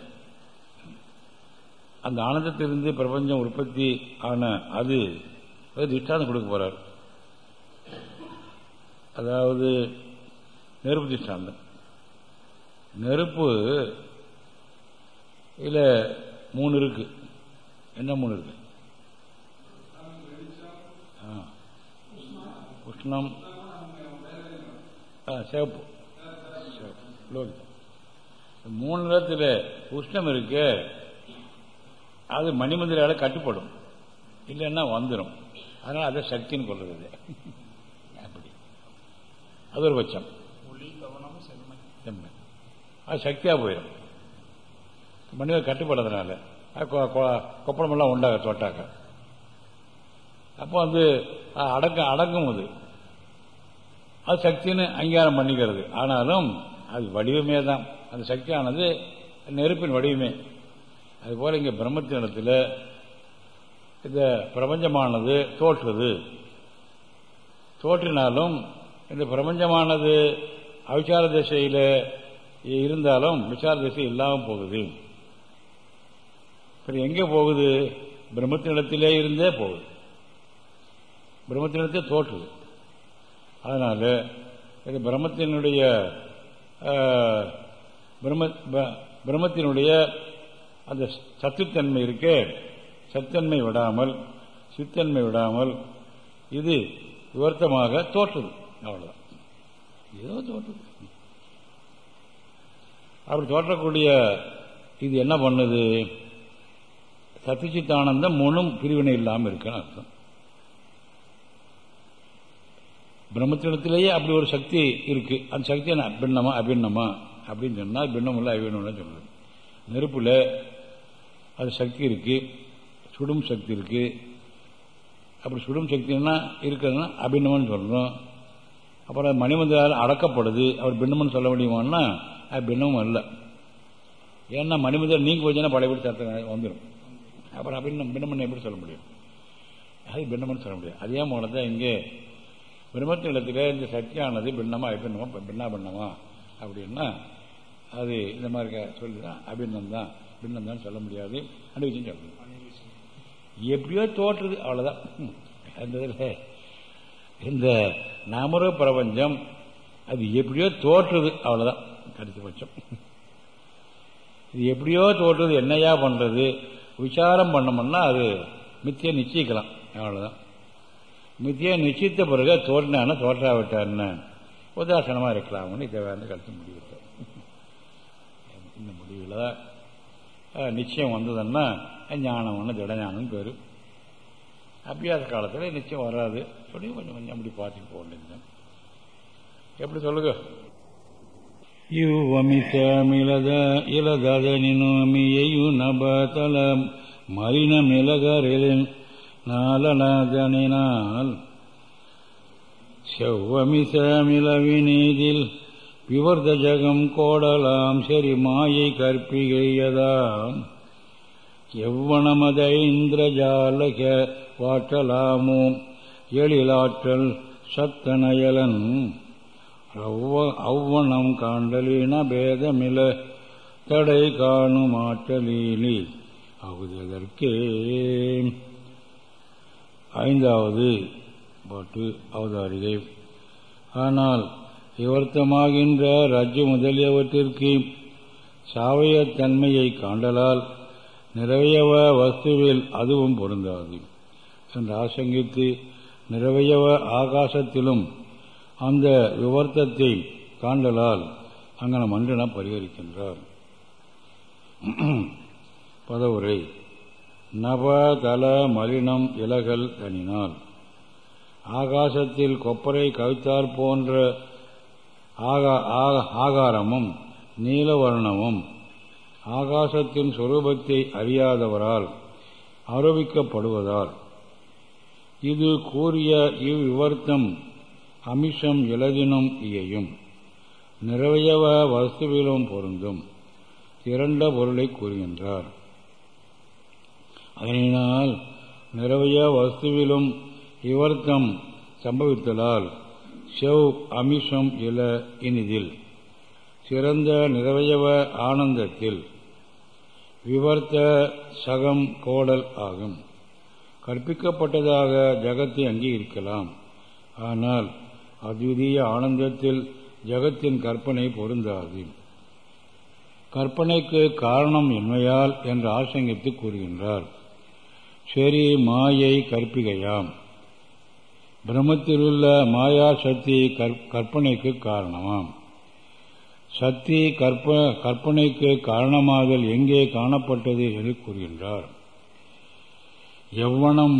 அந்த ஆனந்தத்திலிருந்து பிரபஞ்சம் உற்பத்தி ஆன அது ஒரு திஷ்டாந்தம் கொடுக்க போறார். அதாவது நெருப்பு திஷ்டாந்தம். நெருப்பு இல்ல மூணு இருக்கு. என்ன மூணு இருக்கு? ஆ. உஷ்ணம். சிவப்பு. லோகிதம். மூணு நேரத்தில் உஷ்ணம் இருக்கு. அது மணிமந்திரால கட்டுப்படும். இல்லைன்னா வந்துடும் அதனால அதை சக்தின்னு கொள்றது அப்படி. அது ஒரு பட்சம். அது சக்தியாக போயிடும் மனிதர் கட்டுப்படுறதுனால. கொப்பளமெல்லாம் உண்டாக தோட்டாக்க. அப்போ வந்து அடக்க அடங்கும் அது. அது சக்தின்னு அங்கீகாரம் பண்ணிக்கிறது. ஆனாலும் அது வடிவமே தான். அந்த சக்தியானது நெருப்பின் வடிவமே. அதுபோல் இங்கே பிரம்மத்தினிடத்தில் இந்த பிரபஞ்சமானது தோற்றுது. தோற்றினாலும் இந்த பிரபஞ்சமானது அவிச்சார திசையில் இருந்தாலும் விசார திசை இல்லாமல் போகுது. அப்புறம் எங்கே போகுது? பிரம்மத்தினிடத்திலே இருந்தே போகுது. பிரம்மத்தினிடத்தே தோற்றுது. அதனால இது பிரம்மத்தினுடைய ஆஹ், பிரம்ம பிரம்மத்தினுடைய அந்த சத்துத்தன்மை இருக்கே. சத்தன்மை விடாமல் சித்தன்மை விடாமல் இது விவர்த்தமாக தோற்றுது. அவ்வளவுதான். ஏதோ தோற்றுது. அப்படி தோற்றக்கூடிய இது என்ன பண்ணுது? சத்திச்சித்தானந்தம் முழும் பிரிவினை இல்லாமல் இருக்குன்னு அர்த்தம். பிரம்மத்திடத்திலேயே அப்படி ஒரு சக்தி இருக்கு. அந்த சக்தி என்ன? பின்னமா அபிண்ணமா அப்படின்னு சொன்னால் பின்னம் இல்லை அபிண்ணம் சொல்றது. நெருப்பில் அது சக்தி இருக்கு. சுடும் சக்தி இருக்கு. அப்படி சுடும் சக்தின்னா இருக்கிறதுனா அபிண்ணம்னு சொல்கிறோம் அப்புறம் மணிமந்திரால் அடக்கப்படுது. அவர் பின்னம்னு சொல்ல முடியுமான்னா அது பின்னமும் அல்ல. ஏன்னா மணிமந்திரம் நீங்க போச்சுன்னா பழையபடி சத்தம் வந்துடும் அப்புறம் அபின்னம் பின்னமன் எப்படி சொல்ல முடியும்? அது பின்னம்னு சொல்ல முடியாது. அதே போல தான் இங்கே பிரம்மத்திடத்தில் இந்த சக்தியானது பின்னமா அபிண்ணமா பின்னா பின்னமா அப்படின்னா அது இந்த மாதிரி சொல்லிதான் அபிண்ணம் தான் பின்னம் தான் சொல்ல முடியாது. அனுபவிச்சுன்னு சொல்லணும் எப்படியோ தோற்றுது அவ்வளவுதான். ம். அந்த இதுல இந்த நாமர பிரபஞ்சம் அது எப்படியோ தோற்றுது அவ்வளவுதான். கடைசி பட்சம். இது எப்படியோ தோற்றுது என்னையா பண்றது? விசாரம் பண்ணோம்னா அது மித்திய நிச்சயிக்கலாம். அவ்வளோதான் மித்திய நிச்சயித்த பிறகு தோற்றினான தோற்றாவிட்டான்னு உதாசனமாக இருக்கலாம்னு இதை வந்து கருத்து முடிவிட்டோம் இந்த முடிவில் நிச்சயம் வந்ததுன்னா ஞானம்னு திடஞானம் பேர். அபியாச காலத்தில் நிச்சயம் வராது. அப்படின்னு கொஞ்சம் கொஞ்சம் அப்படி பார்த்துட்டு போக வேண்டியது எப்படி சொல்லுங்க? ಯುವಮಿತಮಿಲದ ಇಲದದ ನಿನು ಮಿಯು ನಬತಲ ಮರಿನ ಮಿಲಗರಿಲಿನ್ நாலனதனினால் செவ்வமிசமிளவினீதில் விவர்த ஜகம் கோடலாம் செறி மாயை கற்பிகையதாம். எவ்வனமத இந்திரஜாலக வாற்றலாமோ எழிலாற்றல் சத்தனயலன். அவ்வ- அவ்வனம் காண்டலின பேதமில தடை காணும் ஆற்றலீலி அவுதற்கே ஐந்தாவது பாட்டு அவதாரிகை. ஆனால் விவர்த்தமாகின்ற ரஜ்ஜு முதலியவற்றிற்கு சாவயத் தன்மையை காண்டலால் நிறையவ வஸ்துவில் அதுவும் பொருந்தாது. என்று ஆசங்கித்து நிறவையவ ஆகாசத்திலும் அந்த விவர்த்தத்தை காண்டலால் அங்கன மன்றன பரிகரிக்கின்றார். பதவுரை. நவதல மலினம் இலகல் தனினால் ஆகாசத்தில் கொப்பரை கவித்தார் போன்ற ஆகா- ஆகாரமும் நீலவர்ணமும் ஆகாசத்தின் சொரூபத்தை அறியாதவரால் ஆரோபிக்கப்படுவதால் இது கூறிய இவ்விவர்த்தம் அமிஷம் இலதினும் இயையும். நிறையவ வஸ்துவிலும் பொருந்தும். இரண்ட பொருளை கூறுகின்றார். அதனால் நிறைய வஸ்துவிலும் இவர்த்தம் சம்பவித்தலால் செவ் அமிஷம் இல இனிதில். சிறந்த நிறவயவ ஆனந்தத்தில் விவர்த்த சகம் கோடல் ஆகும். கற்பிக்கப்பட்டதாக ஜகத்தை அங்கீகரிக்கலாம். ஆனால் அத்விதீய ஆனந்தத்தில் ஜகத்தின் கற்பனை பொருந்தாது. கற்பனைக்கு காரணம் இன்மையால் என்று ஆசங்கித்து கூறுகின்றார். சரி மாயை கற்பிகையாம். பிரம்மத்திலுள்ள மாயா சக்தி கற்பனைக்கு காரணமாம். சக்தி கற்ப கற்பனைக்கு காரணமாதல் எங்கே காணப்பட்டது என்று கூறுகின்றார். எவ்வனம்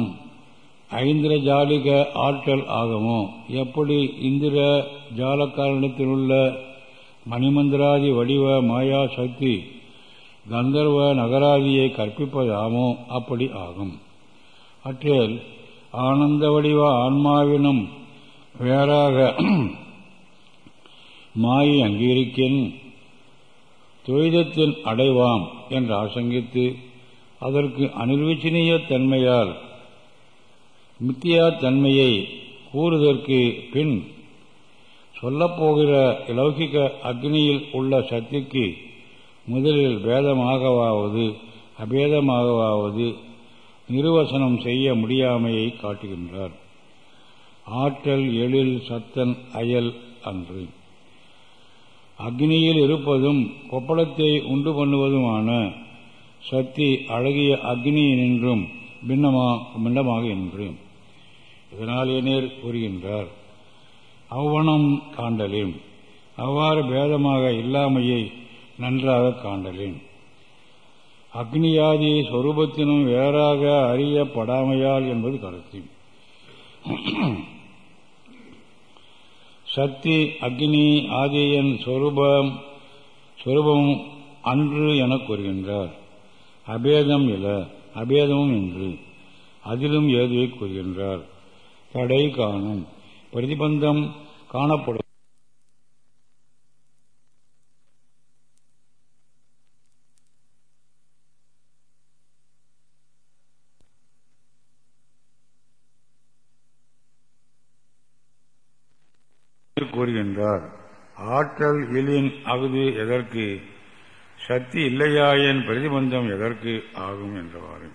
ஐந்திர ஜாலிக ஆற்றல் ஆகுமோ? எப்படி இந்திர ஜாலக்காரணத்தில் உள்ள மணிமந்திராதி வடிவ மாயா சக்தி கந்தர்வ நகராதியை கற்பிப்பதாமோ அப்படி ஆகும். அற்றில் ஆனந்த வடிவ ஆன்மாவினும் வேறாக மாயை அங்கீகரிக்கின் துவைதத்தின் அடைவாம் என்று ஆசங்கித்து அதற்கு அனிர்வச்சனீய தன்மையால் மித்தியா தன்மையை கூறுவதற்கு பின் சொல்லப்போகிற லௌகிக அக்னியில் உள்ள சக்திக்கு முதலில் பேதமாகவாவது அபேதமாகவாவது நிருவசனம் செய்ய முடியாமையை காட்டுகின்றார். ஆற்றல் எழில் சத்தன் அயல் அன்று. அக்னியில் இருப்பதும் கொப்பளத்தை உண்டு பண்ணுவதுமான சக்தி அழகிய அக்னியினின்றும் பின்னமா பின்னமாக என்று இதனால் கூறுகின்றார். அவ்வனம் காண்டலேன். அவ்வாறு பேதமாக இல்லாமையை நன்றாக காண்டலேன். அக்னியாதி சொரூபத்தினும் வேறாக அறியப்படாமையால் என்பது கருத்து. சக்தி அக்னி ஆதியன் சொரூபம் சொரூபம் அன்று என கூறுகின்றார். அபேதம் இல அபேதமும் என்று அதிலும் ஏதுவை கூறுகின்றார். தடை காணும் பிரதிபந்தம் காணப்படும். கூறுகின்றார் ஆற்றல் இலின் அகுது எதற்கு? சக்தி இல்லையாயின் பிரதிபந்தம் எதற்கு ஆகும் என்றவாறு.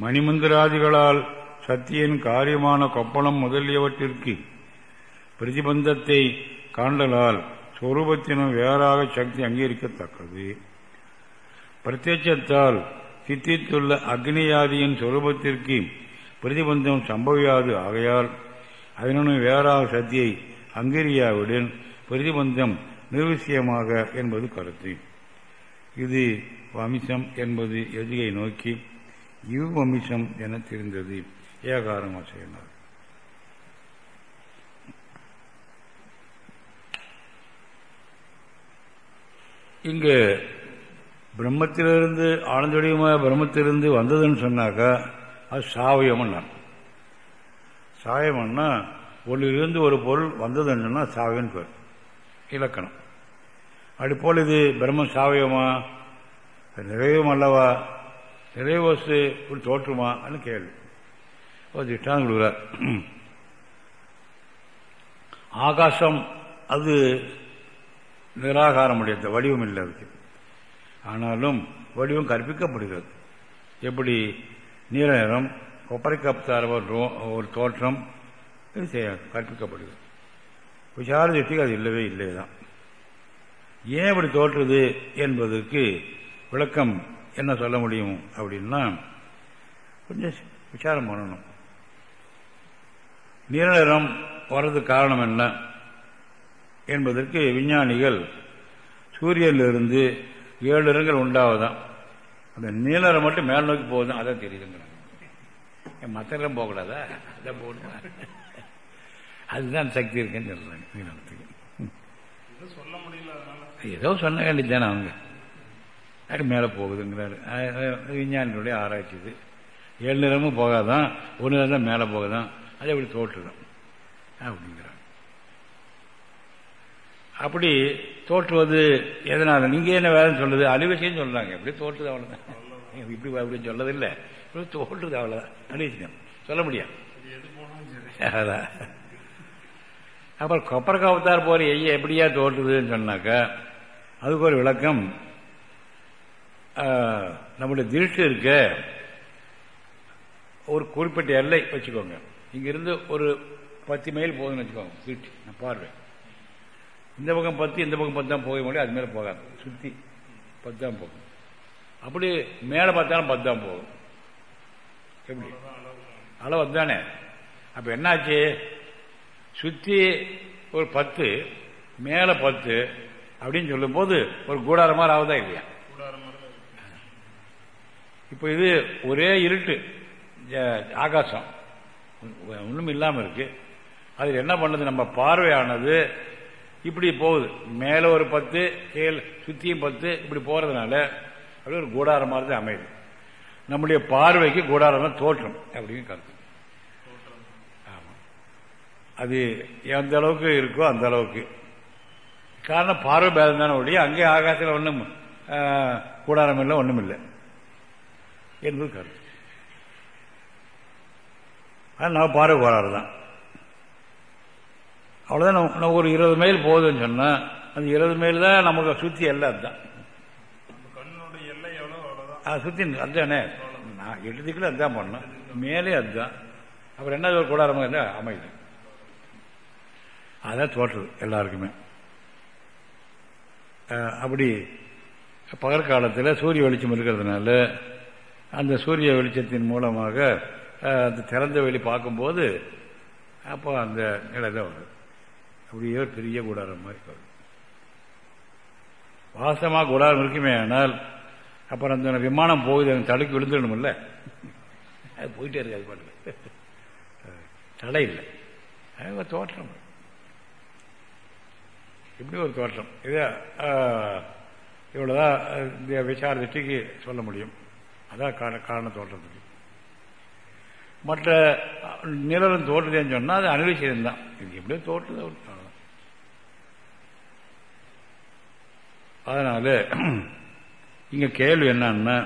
மணிமந்திராதிகளால் சக்தியின் காரியமான கொப்பளம் முதலியவற்றிற்கு பிரதிபந்தத்தை காண்டலால் சொரூபத்தினும் வேறாக சக்தி அங்கீகரிக்கத்தக்கது. பிரத்யட்சத்தால் சித்தித்துள்ள அக்னியாதியின் சொரூபத்திற்கு பிரதிபந்தம் சம்பவியாது ஆகையால் அதனும் வேறாக சக்தியை அங்கீரியாவுடன் பிரதிபந்தம் நிர்விசியமாக என்பது கருத்து. இது வம்சம் என்பது எதிரை நோக்கி இவ்வமிசம் என தெரிந்தது. ஏகாரமா செய்யணும். இங்கு பிரம்மத்திலிருந்து ஆனந்தடியமாக பிரம்மத்திலிருந்து வந்ததுன்னு சொன்னாக்கா அது சாவியம்னா சாயம்னா ஒன்றிலிருந்து ஒரு பொருள் வந்ததுன்னு சொன்னால் சாவயம்னு பேர். இலக்கணம். அப்படி போல் இது பிரம்ம சாவியமா? நிறைவும் அல்லவா? நிறைவு வசு தோற்றுமா? கேள்வி. ஒரு திஷ்டாந்தம் கொடுக்குறார். ஆகாசம் அது நிராகாரமுடையது வடிவம் இல்லை அதுக்கு. ஆனாலும் வடிவம் கற்பிக்கப்படுகிறது. எப்படி? நீல நிறம் கொப்பரை ஒரு தோற்றம் இது கற்பிக்கப்படுகிறது. விசார திருஷ்டிக்கு அது இல்லவே இல்லை தான். ஏன் இப்படி தோற்றுது என்பதற்கு விளக்கம் என்ன சொல்ல முடியும் அப்படின்னா கொஞ்சம் விசாரம் பண்ணணும். நீல நிறம் காரணம் என்ன என்பதற்கு விஞ்ஞானிகள் சூரியனிலிருந்து ஏழு நிறங்கள் உண்டாவதான் அந்த நீலரம் மட்டும் மேல் நோக்கி போகுதும் அதான் தெரியுதுங்கிறாங்க. மற்ற நிறம் போகக்கூடாதா? அதான் போகணும்? அதுதான் சக்தி இருக்குன்னு சொல்றாங்க. நீலத்துக்கு சொல்ல முடியல ஏதோ சொன்ன வேண்டியதானே அவங்க. அது மேலே போகுதுங்கிறாரு. விஞ்ஞானிகளுடைய ஆராய்ச்சி இது. ஏழு நிறமும் போகாதான் ஒரு நிறம் தான் மேலே போகுதான். அது எப்படி தோற்றுதான் அப்படிங்கிறாங்க அப்படி தோற்றுவது எதனால? நீங்க என்ன வேலைன்னு சொல்லுது? அழிவசியம் சொல்றாங்க. எப்படி தோற்றுது அவ்வளவுதான்? இப்படி அப்படின்னு சொல்லதில்லை இப்படி தோற்றுது அவ்வளவுதான். அழிவசியம் சொல்ல முடியாது. அதான். அப்புறம் கொப்பரக்காவத்தார் போற எய்ய எப்படியா தோற்றுதுன்னு சொன்னாக்கா அதுக்கு ஒரு விளக்கம். ஆஹ், நம்முடைய திருஷ்டி இருக்க ஒரு குறிப்பிட்ட எல்லை வச்சுக்கோங்க. இங்கிருந்து ஒரு பத்து மைல் போகுதுன்னு வச்சுக்கோங்க திருஷ்டி நான் பார்வை. இந்த பக்கம் பத்து இந்த பக்கம் பத்து தான் போக முடியும் அது மேலே போகாது. சுற்றி பத்து தான் போகும். அப்படி மேலே பார்த்தாலும் பத்து தான் போகும். எப்படி? அளவு அதுதானே. அப்போ என்னாச்சு? சுற்றி ஒரு பத்து மேலே பத்து அப்படின்னு சொல்லும்போது ஒரு கூடார மாதிரி ஆகுதா இல்லையா? இப்போ இது ஒரே இருட்டு ஆகாசம். ஒன்றும் இல்லாமல் இருக்கு. அது என்ன பண்ணுது? நம்ம பார்வையானது இப்படி போகுது. மேலே ஒரு பத்து கீழ் சுற்றியும் பத்து இப்படி போகிறதுனால அப்படியே ஒரு கூடாரம் மாதிரி தான் அமையுது. நம்முடைய பார்வைக்கு கூடாரம் தான் தோற்றம் அப்படின்னு கருத்து. ஆமாம் அது எந்த அளவுக்கு இருக்கோ அந்த அளவுக்கு. காரணம் பார்வை பேதம் தானே ஒழிய அங்கே ஆகாசத்தில் ஒன்றும் கூடாரம் இல்லை ஒன்றும் இல்லை. என்பது கருத்து. அது நம்ம பார்வை கோளாறு தான் அவ்வளோதான் நம்ம ஒரு இருபது மைல் போகுதுன்னு சொன்னால் அந்த இருபது மைல் தான் நமக்கு சுற்றி எல்லாம் அதுதான். அது சுற்றி அதுதானே? நான் எட்டு திக்கில் அதுதான் பண்ணோம் மேலே அதுதான். அப்புறம் என்ன ஒரு கூடாரமாக இருந்தால் அமையுது அதான் தோற்றுது எல்லாருக்குமே. அப்படி பகற்காலத்தில் சூரிய வெளிச்சம் இருக்கிறதுனால அந்த சூரிய வெளிச்சத்தின் மூலமாக அந்த திறந்த வெளி பார்க்கும்போது அப்போ அந்த நிலை தான் வரும். அப்படியே ஒரு பெரிய கூடாரம் மாதிரி வரும். வாசமாக கூடாரம் இருக்குமே ஆனால் அப்புறம் அந்த விமானம் போகுது அந்த தடுக்கி விழுந்துடணும்ல. அது போயிட்டே இருக்கு அது தடை இல்லை. அது ஒரு தோற்றம். இப்படி ஒரு தோற்றம். இது ஆஹ், இவ்வளவுதான் இந்த விசார திருஷ்டிக்கு சொல்ல முடியும். அதான் காரண காரண தோற்றத்துக்கு. மற்ற நிழலும் தோற்றுதேன்னு சொன்னா அது அனுபவிச்சது தான். இது எப்படியோ தோற்றுது அதனால இங்க கேள்வி என்னன்னா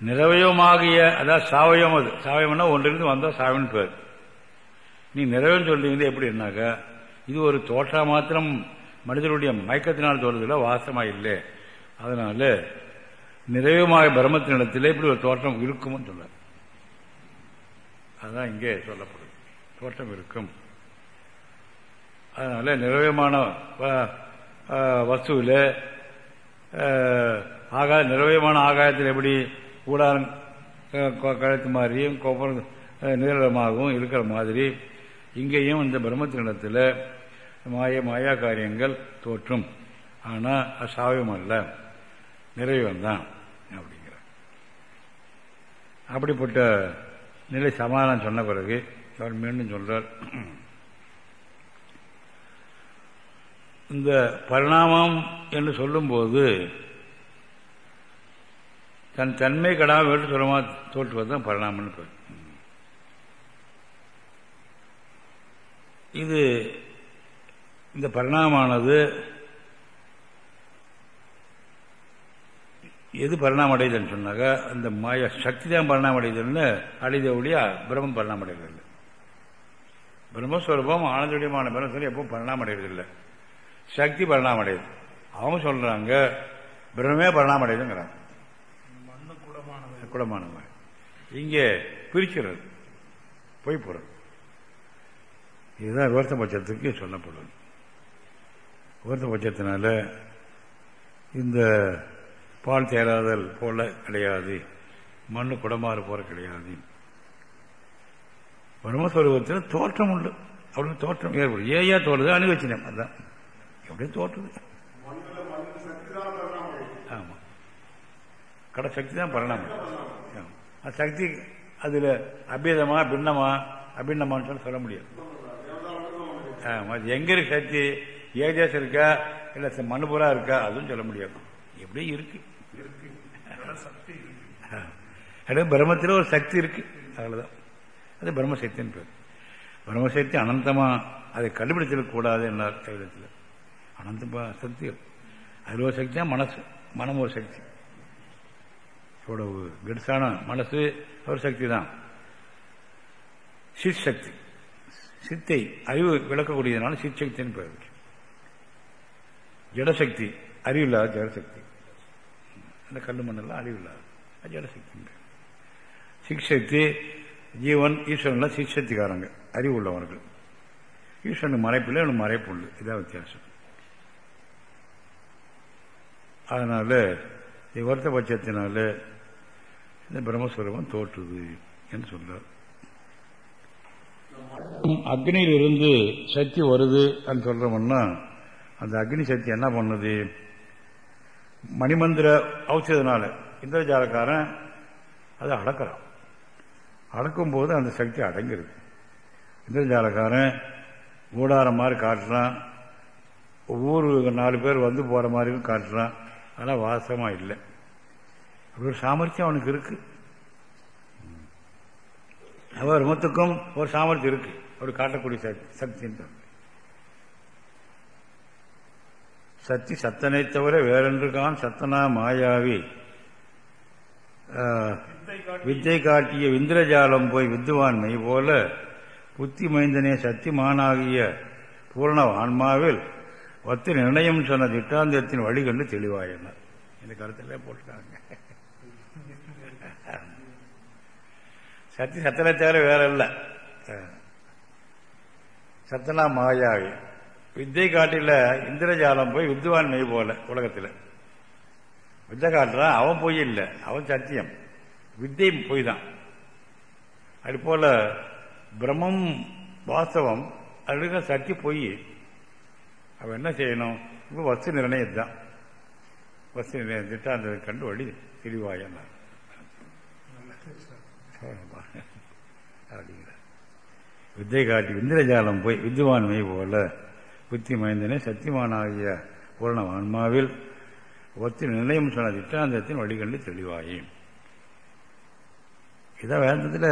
நிறவயமாகிய அதாவது சாவயம் அது. சாவயம்னா ஒன்றிலிருந்து வந்தா சாவின்னு பேர். நீ நிறைவன் சொல்றீங்க எப்படின்னாக்கா இது ஒரு தோற்றா மாத்திரம் மனிதனுடைய மயக்கத்தினால் தோன்றதில்ல வாசமா இல்லை. அதனால நிறைவுமாக பிரம்மத்தினிடத்திலே இப்படி ஒரு தோற்றம் இருக்கும்னு சொல்றார் அதுதான் இங்கே சொல்லப்படுது. தோற்றம் இருக்கும். அதனால நிறைவயமான வஸ்துவில் ஆகாய நிறைவயமான ஆகாயத்தில் எப்படி ஊடாரம் கழுத்து மாதிரியும் கோபுரம் அஹ், நீளமாகவும் இருக்கிற மாதிரி இங்கேயும் இந்த பிரம்மத்தினிடத்தில் மாய மாயா காரியங்கள் தோற்றும். ஆனால் அசாவியம் அல்ல நிறைவன் தான் அப்படிங்கிற அப்படிப்பட்ட நிலை சமாதானம் சொன்ன பிறகு அவர் மீண்டும் சொல்றார் இந்த பரிணாமம் என்று சொல்லும்போது தன் தன்மை கடாமல் வேட்டு சொல்லமா தோற்றுவது தான் பரிணாமம்னு பேர். இது இந்த பரிணாமானது எது பரிணாமம் அடையுதுன்னு சொன்னாக்கா அந்த மாய சக்தி தான் பரிணாமம் அடையுதுன்னு அடைத ஒழியா பிரம்மம் பரிணாமம் அடைகிறது பிரம்மஸ்வரூபம் ஆனந்தடியமான பிரம்மஸ்வரம் எப்பவும் பரிணாமம் அடைகிறதில்லை சக்தி பரிணாமம் அடையுது அவங்க சொல்றாங்க பிரம்மே பரிணாமம் அடையுதுங்கிறாங்க மண்ணு இங்கே பிரிக்கிறது. போய் போறது. இதுதான் விவரத்த பட்சத்துக்கு சொல்லப்படுவது விவரத்த பட்சத்தினால இந்த பால் தேராதல் போல கிடையாது. மண்ணு குடமாறு போல கிடையாது. பிரம்மஸ்வரூபத்தில் தோற்றம் உண்டு. அப்படின்னு தோற்றம் ஏற்படும். ஏயா தோறுது அனுபவிச்சினேன் அதுதான் எப்படியே தோற்றுது. ஆமா. கடை சக்தி தான் பரிணாமம். ஆமா. சக்தி அதுல அபேதமா பின்னமா அபின்னமான்னு சொல்லி சொல்ல முடியாது. ஆமா, அது எங்க இருக்கு சக்தி? ஏஜாஸ் இருக்கா? இல்ல ச- மண்ணு பூரா இருக்கா? அதுவும் சொல்ல முடியாது. எப்படி இருக்கு. சக்தி பிரம்மத்தில் ஒரு சக்தி இருக்கு. அவ்வளவுதான் அது பிரம்மசக்தின்னு பேர். பிரம்மசக்தி அனந்தமா அதை கண்டுபிடிச்சிடக்கூடாது என்னார் கைவிடத்தில் அனந்த சக்தி அதில் ஒரு சக்தி தான் மனசு. மனம் ஒரு சக்தி. இவ்வளவு கெடுசான மனசு ஒரு சக்தி தான் சித் சக்தி. சித்தை அறிவு விளக்கக்கூடியதுனால சித் சக்தின்னு பேர். ஜடசக்தி அறிவில்லாத ஜடசக்தி. அந்த கல் மண்ணெல்லாம் அழிவில்லாது. அது ஜடசக்தி சிக்ஷக்தி ஜீவன் ஈஸ்வரன்லாம் சிக்ஷக்திக்காரங்க அறிவு உள்ளவர்கள் ஈஸ்வரனுக்கு மறைப்பில்லை அவனுக்கு மறைப்பு உண்டு. இதான் வித்தியாசம். அதனால வருத்த பட்சத்தினால இந்த பிரம்மஸ்வரூபம் தோற்றுது என்று சொல்றார். அக்னியில் இருந்து சக்தி வருது அப்படின்னு சொல்றோம்னா அந்த அக்னி சக்தி என்ன பண்ணுது? மணிமந்திர ஔஷதனால இந்திரஜாலக்காரன் அதை அடக்கிறான். அடக்கும்போது அந்த சக்தி அடங்கிருது இந்திரஜாலக்காரன் ஊடார மாதிரி காட்டுறான். ஒவ்வொரு நாலு பேர் வந்து போகிற மாதிரியும் காட்டுறான். ஆனால் வாசமாக இல்லை. ஒரு சாமர்த்தியம் அவனுக்கு இருக்கு. அவர் மொத்தக்கும் ஒரு சாமர்த்தியம் இருக்கு. அவர் காட்டக்கூடிய சக்தி சக்தி சத்தனை தவிர வேறென்றுகான் சத்தனா மாயாவி. வித்தை காட்டிய விந்திரஜாலம் போய் வித்துவான்மை போல புத்தி மைந்தனே சத்திமானாகிய பூரண ஆன்மாவில் ஒத்து நிர்ணயம் சொன்ன திட்டாந்தத்தின் வழிகண்டு தெளிவாயினர் இந்த கருத்துல போட்டுட்டாங்க. சத்தி சத்தனை தவிர வேற இல்ல சத்தனா மாயாவி. வித்தை காட்டில இந்திரஜாலம் போய் வித்வான் மெய் போல உலகத்தில். வித்தை காட்டுறான் அவன் பொய் இல்லை அவன் சத்தியம். வித்தை பொய் தான். அது போல பிரம்மம் வாஸ்தவம் அழுக சக்தி பொய். அவன் என்ன செய்யணும்? இப்போ வஸ்து நிர்ணயம் தான். வஸ்து நிர்ணயம் திட்டாந்ததை கண்டு வழி தெளிவாயன்னார் அப்படிங்கிறார். வித்தை காட்டி இந்திரஜாலம் போய் வித்வான்மை போல புத்தி மைந்தனே சத்தியமானாகிய பூரண ஆன்மாவில் ஒத்தி நிலையம் சொன்ன திட்டாந்தத்தின் வழிகண்டு தெளிவாயும் இதான் வேந்தத்தில்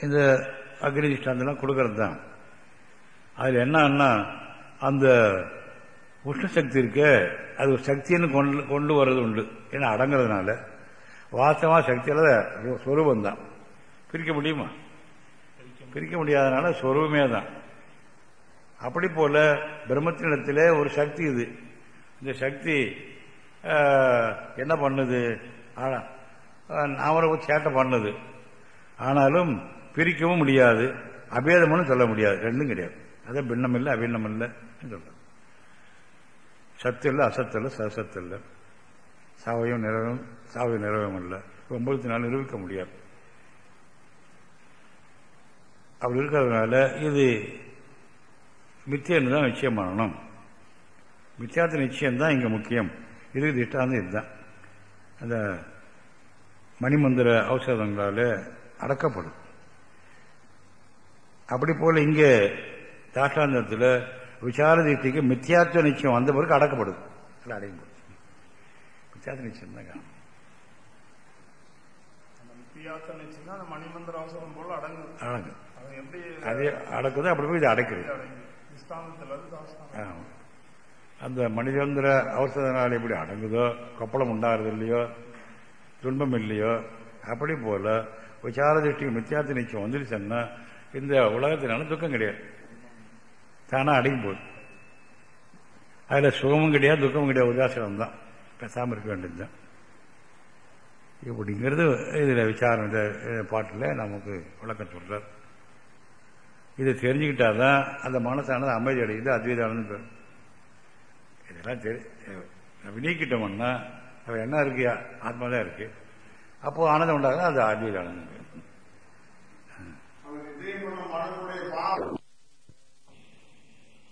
இந்த அக்னி திஷ்டாந்தெல்லாம் கொடுக்கறது தான் அதில் என்னன்னா அந்த உஷ்ண சக்தி இருக்க அது ஒரு சக்தின்னு கொண்டு கொண்டு வர்றது உண்டு. ஏன்னா அடங்குறதுனால. வாசமாக சக்தியில் சொரூபம் தான் பிரிக்க முடியுமா? பிரிக்க முடியாதனால சொரூபமே தான் அப்படி போல பிரம்மத்தினிடத்தில் ஒரு சக்தி இது. இந்த சக்தி என்ன பண்ணுது? அவரை சேட்டை பண்ணுது. ஆனாலும் பிரிக்கவும் முடியாது அபேதம்னு சொல்ல முடியாது. ரெண்டும் கிடையாது. அதான் பின்னம் இல்லை அபின்னம் இல்லை சொல்றது சத்து இல்லை அசத்து இல்லை சசத்து இல்லை சாவையும் நிறவும் சாவை நிறவும் இல்லை. ஒன்பது நாள் நிரூபிக்க முடியாது. அப்படி இருக்கிறதுனால இது மித்தியன்னு தான் நிச்சயம் பண்ணணும் மித்தியாத்த நிச்சயம் தான் இங்கே முக்கியம். இது திட்டாந்து இதுதான். அந்த மணிமந்திர ஔஷதங்களால் அடக்கப்படும். அப்படி போல இங்கே தாஷ்டாந்தத்தில் விசார தீர்த்திக்கு மித்தியார்த்த நிச்சயம் வந்த பிறகு அடக்கப்படுது அதில் அடையும் மித்தியார்த்த நிச்சயம் தான் காணும் மணிமந்திர அவசரம் போல அடங்கு அடங்கு அது எப்படி அது அடக்குது அப்படி போய் இது அடைக்குது அந்த மனிதந்திர அவசரனால் எப்படி அடங்குதோ கொப்பளம் உண்டாகிறது இல்லையோ துன்பம் இல்லையோ அப்படி போல விசார திருஷ்டிக்கு மித்தியார்த்த நிச்சயம் வந்துருச்சுன்னா இந்த உலகத்தினால துக்கம் கிடையாது. தானா அடங்கி போகுது. அதில் சுகமும் கிடையாது துக்கமும் கிடையாது உதாசனம் தான். பேசாமல் இருக்க வேண்டியதுதான் இப்படிங்கிறது இதில் விசாரணை பாட்டில் நமக்கு விளக்கம் சொல்கிறார் இதை தெரிஞ்சுக்கிட்டாதான் அந்த மனசானது அமைதி அடையுது அத்வைதானது பேர். இதெல்லாம் தெரி நம்ம நீக்கிட்டோம்னா அவ என்ன இருக்கு? ஆத்மா தான் இருக்கு. அப்போ ஆனந்தம் உண்டாக அது அத்வைதானது பேர்.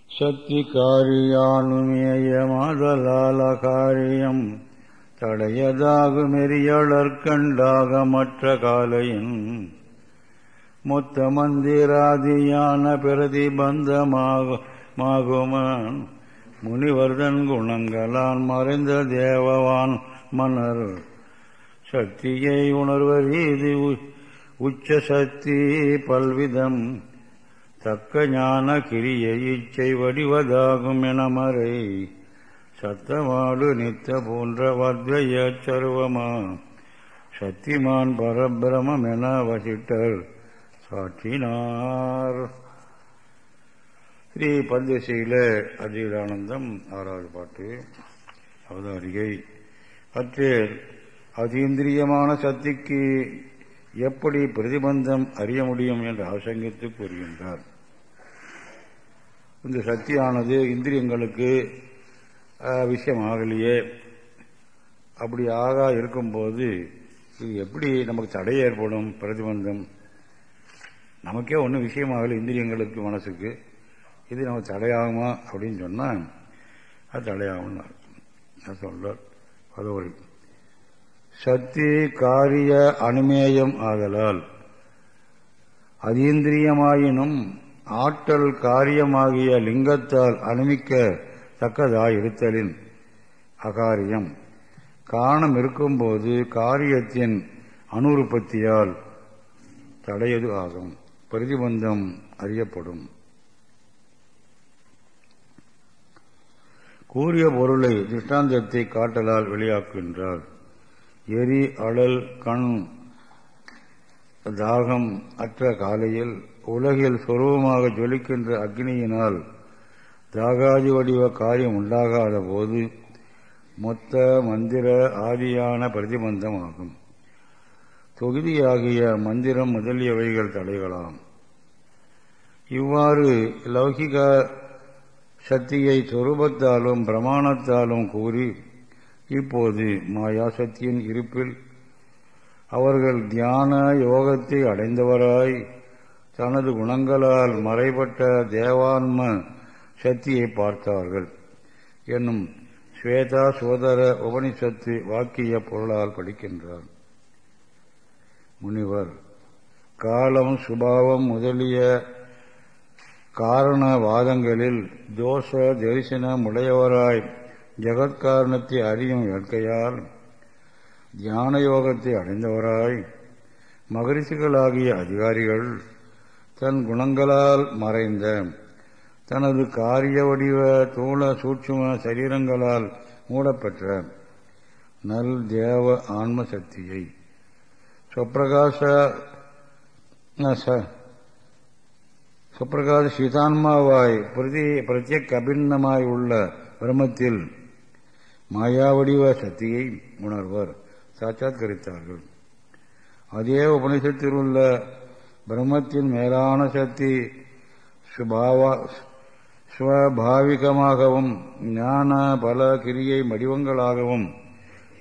சக்தி காரியானுமேயமாதலால காரியம் தடையதாகுமெறியளற்கண்டாக மற்ற காலையின் முத்த மந்திராதியான பிரதிபந்தமாகுமான் முனிவர்தன் குணங்களான் மறைந்த தேவவான் மன்னர். சக்தியை உணர்வரீதி உச்ச சக்தி பல்விதம். தக்க ஞான கிரியை இச்சை வடிவதாகும் என மறை. சத்தமாடு நித்த போன்ற வத்வய சர்வமா. சக்திமான் பரபிரமம் என வசிட்டர் சாற்றினார். ஸ்ரீ பந்தசையில அஜீதானந்தம் ஆறாவது பாட்டு அவதாரிகை. அற்றேல் அதீந்திரியமான சக்திக்கு எப்படி பிரதிபந்தம் அறிய முடியும் என்று ஆசங்கித்து கூறுகின்றார். இந்த சக்தியானது இந்திரியங்களுக்கு விஷயமாகலையே. அப்படி ஆகா இருக்கும்போது இது எப்படி நமக்கு தடை ஏற்படும் பிரதிபந்தம் நமக்கே ஒன்றும் விஷயமாகல இந்திரியங்களுக்கு மனசுக்கு. இது நம்ம தடையாகுமா அப்படின்னு சொன்னால் அது தடையாகும் சொல்றார் பதவி சக்தி காரிய அனுமேயம் ஆதலால் அதீந்திரியமாயினும் ஆற்றல் காரியமாகிய லிங்கத்தால் அனுமிக்க தக்கதாய் இருத்தலின் அகாரியம். காரணம் இருக்கும்போது காரியத்தின் அனுருப்பத்தியால் தடையது ஆகும். பிரதிபந்தம் அறியப்படும். கூறிய பொருளை திருஷ்டாந்தத்தை காட்டலால் வெளியாக்குகின்றார். எரி அழல் கண் தாகம் அற்ற காலையில் உலகில் சுரூபமாக ஜொலிக்கின்ற அக்னியினால் தாகாதி வடிவ காரியம் உண்டாகாத போது மொத்த மந்திர ஆதியான பிரதிபந்தம் ஆகும். தொகுதியாகிய மந்திரம் முதலியவைகள் தடைகளாம் இவ்வாறு லௌகிக சக்தியை சொரூபத்தாலும் பிரமாணத்தாலும் கூறி இப்போது மாயா சக்தியின் இருப்பில் அவர்கள் தியான யோகத்தை அடைந்தவராய் தனது குணங்களால் மறைபட்ட தேவான்ம சக்தியை பார்த்தார்கள். என்னும் ஸ்வேதா சோதர உபனிஷத்து வாக்கிய பொருளால் படிக்கின்றார் முனிவர். காலம் சுபாவம் முதலிய காரணவாதங்களில் தோஷ தரிசனம் உடையவராய் ஜெகத்காரணத்தை அறியும் இயற்கையால் தியான யோகத்தை அடைந்தவராய் மகரிஷிகளாகிய அதிகாரிகள் தன் குணங்களால் மறைந்த தனது காரிய வடிவ தூள சூட்சும சரீரங்களால் மூடப்பெற்ற நல் தேவ ஆன்ம சக்தியை சுப்பிரகாச சுப்பிரகாச சீதான்மாவாய் பிரதி பிரத்யக் அபிண்ணமாய் உள்ள பிரமத்தில் மாயாவடிவ சக்தியை உணர்வர் சாட்சாத்கரித்தார்கள். அதே உபனிஷத்தில் உள்ள பிரம்மத்தின் மேலான சக்தி சுவாபாவிகமாகவும் ஞான பல கிரியை வடிவங்களாகவும்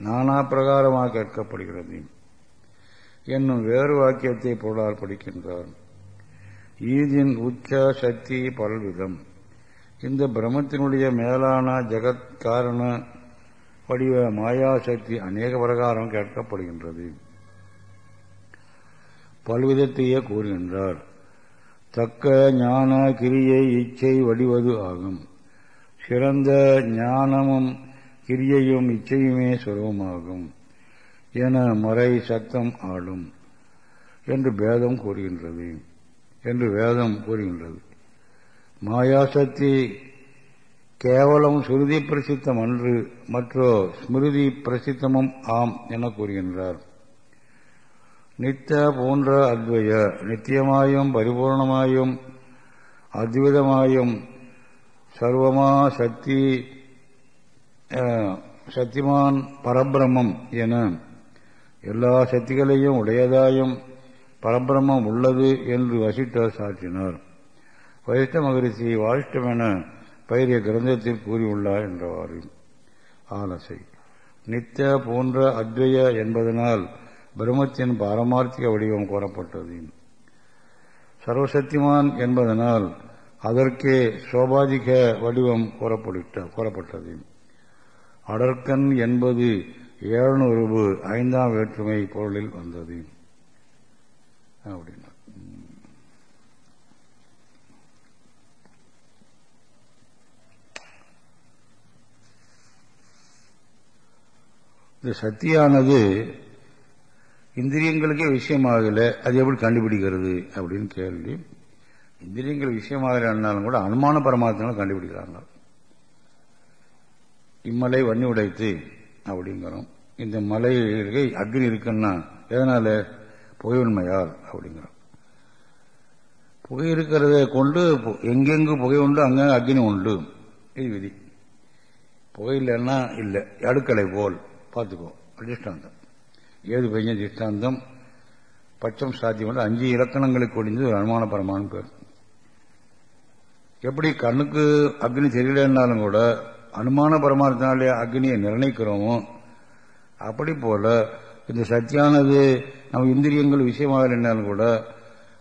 நானா பிரகாரமாக கேட்கப்படுகிறது. என்னும் வேறு வாக்கியத்தை பொருளால் படிக்கின்றார். ஈதின் உச்ச சக்தி பல்விதம். இந்த பிரம்மத்தினுடைய மேலான ஜெகத் காரண வடிவ மாயாசக்தி அநேக பிரகாரம் கேட்கப்படுகின்றது. பல்விதத்தையே கூறுகின்றார். தக்க ஞான கிரியை இச்சை வடிவது ஆகும். சிறந்த ஞானமும் கிரியையும் இச்சையுமே சுலபமாகும் என மறை சத்தம் ஆடும் என்று பேதம் கூறுகின்றது என்று வேதம் கூறுகின்றது. மாயாசக்தி கேவலம் சுருதி பிரசித்தம் அன்று மற்றோ ஸ்மிருதி பிரசித்தமும் ஆம் என கூறுகின்றார். நித்த போன்ற அத்வய நித்தியமாயும் பரிபூர்ணமாயும் அத்விதமாயும் சர்வமா சக்தி சக்திமான் பரபிரமம் என எல்லா சக்திகளையும் உடையதாயும் பரபிரமம் உள்ளது என்று வசிட்டர் சாற்றினார். வைஷ்ண மகரிஷி வாஷ்டம் என பயிரிய கிரந்தத்தில் கூறியுள்ளார் என்றவாறு. ஆலசை. நித்ய போன்ற அத்வய என்பதனால் பிரம்மத்தின் பாரமார்த்திக வடிவம் கோரப்பட்டது. சர்வசக்திமான் என்பதனால் அதற்கே சோபாதிக வடிவம் கூறப்பட்டது அடர்கன் என்பது ஏழுநூறு ஐந்தாம் வேற்றுமை பொருளில் வந்தது. அப்படின்னா. இந்த சக்தியானது இந்திரியங்களுக்கே விஷயமாகல அது எப்படி கண்டுபிடிக்கிறது அப்படின்னு கேள்வி. இந்திரியங்கள் விஷயமாக இருந்தாலும் கூட அனுமான பரமாத்தினால கண்டுபிடிக்கிறாங்க. இம்மலை வன்னி உடைத்து அப்படிங்கிறோம். இந்த மலையிலே அக்னி இருக்குன்னா எதனால? புகையுண்மையால் அப்படிங்கிறோம். புகை இருக்கிறத கொண்டு பு- எங்கெங்கு புகை உண்டு அங்கே அக்னி உண்டு. இது விதி. புகை இல்லைன்னா இல்லை. அடுக்கலை போல். பார்த்துக்கோ. திஷ்டாந்தம். ஏது பெய்ய திஷ்டாந்தம்? பட்சம் சாத்தியம் அஞ்சு இலக்கணங்களை கொடிந்து ஒரு அனுமான பரமான்னு பேர். எப்படி கண்ணுக்கு அக்னி தெரியலன்னாலும் கூட அனுமான பரமார்த்தனாலே அக்னியை நிர்ணயிக்கிறோமோ அப்படி போல இந்த சக்தியானது நம்ம இந்திரியங்கள் விஷயமாக இருந்தாலும் கூட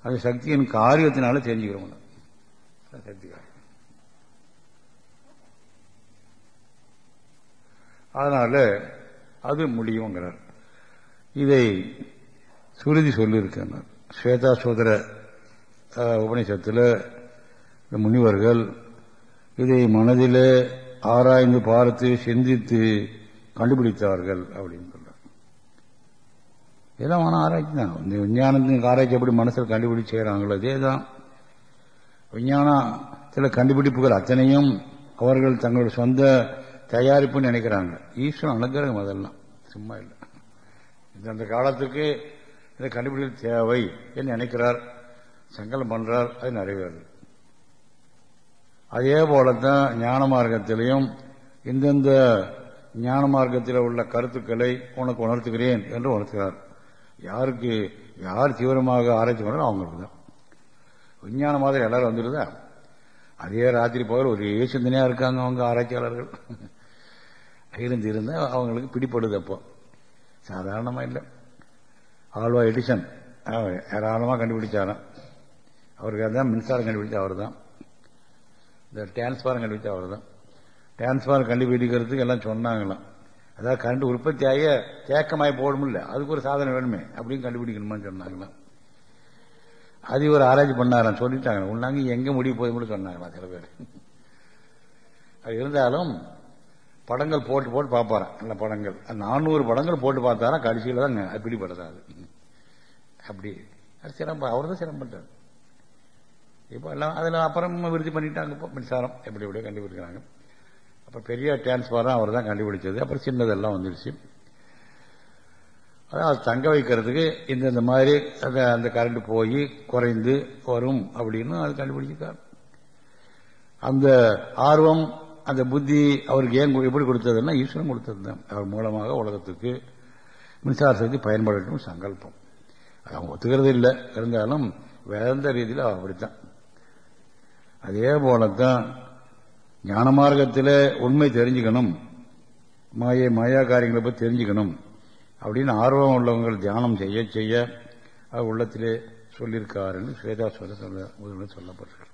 அது சக்தியின் காரியத்தினால தெரிஞ்சுக்கிறோம் சக்தி அதனால அது முடியுங்கிறார் இதை சுருதி சொல்லியிருக்கிறார். ஸ்வேதா சோதர உபநிஷத்தில் முனிவர்கள் இதை மனதிலே ஆராய்ந்து பார்த்து சிந்தித்து கண்டுபிடித்தார்கள் அப்படின்னு சொல்றார் இதெல்லாம் மன ஆராய்ச்சி தான். இந்த விஞ்ஞானத்தின் ஆராய்ச்சி எப்படி மனசில் கண்டுபிடிச்சு செய்கிறாங்களோ அதே தான் விஞ்ஞானத்தில் கண்டுபிடிப்புகள் அத்தனையும் அவர்கள் தங்களுடைய சொந்த தயாரிப்புன்னு நினைக்கிறாங்க. ஈஸ்வரன் அனுகிரகம் அதெல்லாம். சும்மா இல்லை. இந்த அந்த காலத்துக்கு இந்த கண்டுபிடிப்பு தேவை என்று நினைக்கிறார். சங்கலம் பண்றார். அது நிறைவேறது. அதே போலத்தான் ஞான மார்க்கத்திலையும் இந்தந்த ஞான மார்க்கத்தில் உள்ள கருத்துக்களை உனக்கு உணர்த்துகிறேன் என்று உணர்த்துகிறார். யாருக்கு யார் தீவிரமாக ஆராய்ச்சி பண்ணாலும் அவங்களுக்கு தான். விஞ்ஞான மாதிரி எல்லாரும் வந்துடுதா? அதே ராத்திரி பகல் ஒரே சிந்தனையாக இருக்காங்க அவங்க ஆராய்ச்சியாளர்கள். இருந்து இருந்தால் அவங்களுக்கு பிடிப்படுது அப்போ. சாதாரணமாக இல்லை. ஆல்வா எடிசன் ஏராளமாக கண்டுபிடிச்சாராம். அவருக்கு அதான் மின்சாரம் கண்டுபிடிச்ச அவர் தான் இந்த டிரான்ஸ்ஃபாரம் கண்டுபிடிச்சா அவ்வளோதான் தான் கண்டுபிடிக்கிறதுக்கு எல்லாம் சொன்னாங்களாம். அதாவது கரண்ட் உற்பத்தி ஆகிய தேக்கமாய் முடியல அதுக்கு ஒரு சாதனை வேணுமே அப்படின்னு கண்டுபிடிக்கணுமான்னு சொன்னாங்களாம். அது ஒரு ஆராய்ச்சி பண்ணாராம் சொல்லிட்டாங்க உன்னாங்க எங்கே முடிவு போதும்னு சொன்னாங்களாம் சில பேர். அது இருந்தாலும் படங்கள் போட்டு போட்டு பார்ப்பாராம் நல்ல படங்கள். நானூறு படங்கள் போட்டு பார்த்தாரா கடைசியில் தான் அது பிடிபடுறது அது. அப்படி. அது சிரமம் அவர் தான் சிரமப்பட்டார். இப்போ எல்லாம் அதில் அப்புறம் விருத்தி பண்ணிட்டாங்க. இப்போ மின்சாரம் எப்படி எப்படியோ கண்டுபிடிக்கிறாங்க. அப்போ பெரிய டிரான்ஸ்ஃபாரம் அவர் தான் கண்டுபிடிச்சது. அப்புறம் சின்னதெல்லாம் வந்துருச்சு. அதான் அது தங்க வைக்கிறதுக்கு இந்த இந்த மாதிரி அந்த அந்த கரண்ட் போய் குறைந்து வரும் அப்படின்னு அது கண்டுபிடிச்சிருக்காரு. அந்த ஆர்வம் அந்த புத்தி அவருக்கு ஏன் எப்படி கொடுத்ததுன்னா ஈஸ்வரன் கொடுத்தது தான். அவர் மூலமாக உலகத்துக்கு மின்சார சக்தி பயன்படட்டும் சங்கல்பம். அது அவங்க ஒத்துக்கிறது இல்லை. இருந்தாலும் வேந்த ரீதியில் அப்படித்தான். அதே போலத்தான் ஞான மார்க்கத்தில் உண்மை தெரிஞ்சுக்கணும். மாயை மாயா காரியங்களை பற்றி தெரிஞ்சுக்கணும். அப்படின்னு ஆர்வம் உள்ளவங்கள் தியானம் செய்ய செய்ய அது உள்ளத்திலே சொல்லியிருக்காருன்னு ஸ்வேதா சொல்ல சொல்ல முதல்ல சொல்லப்பட்டிருக்கு.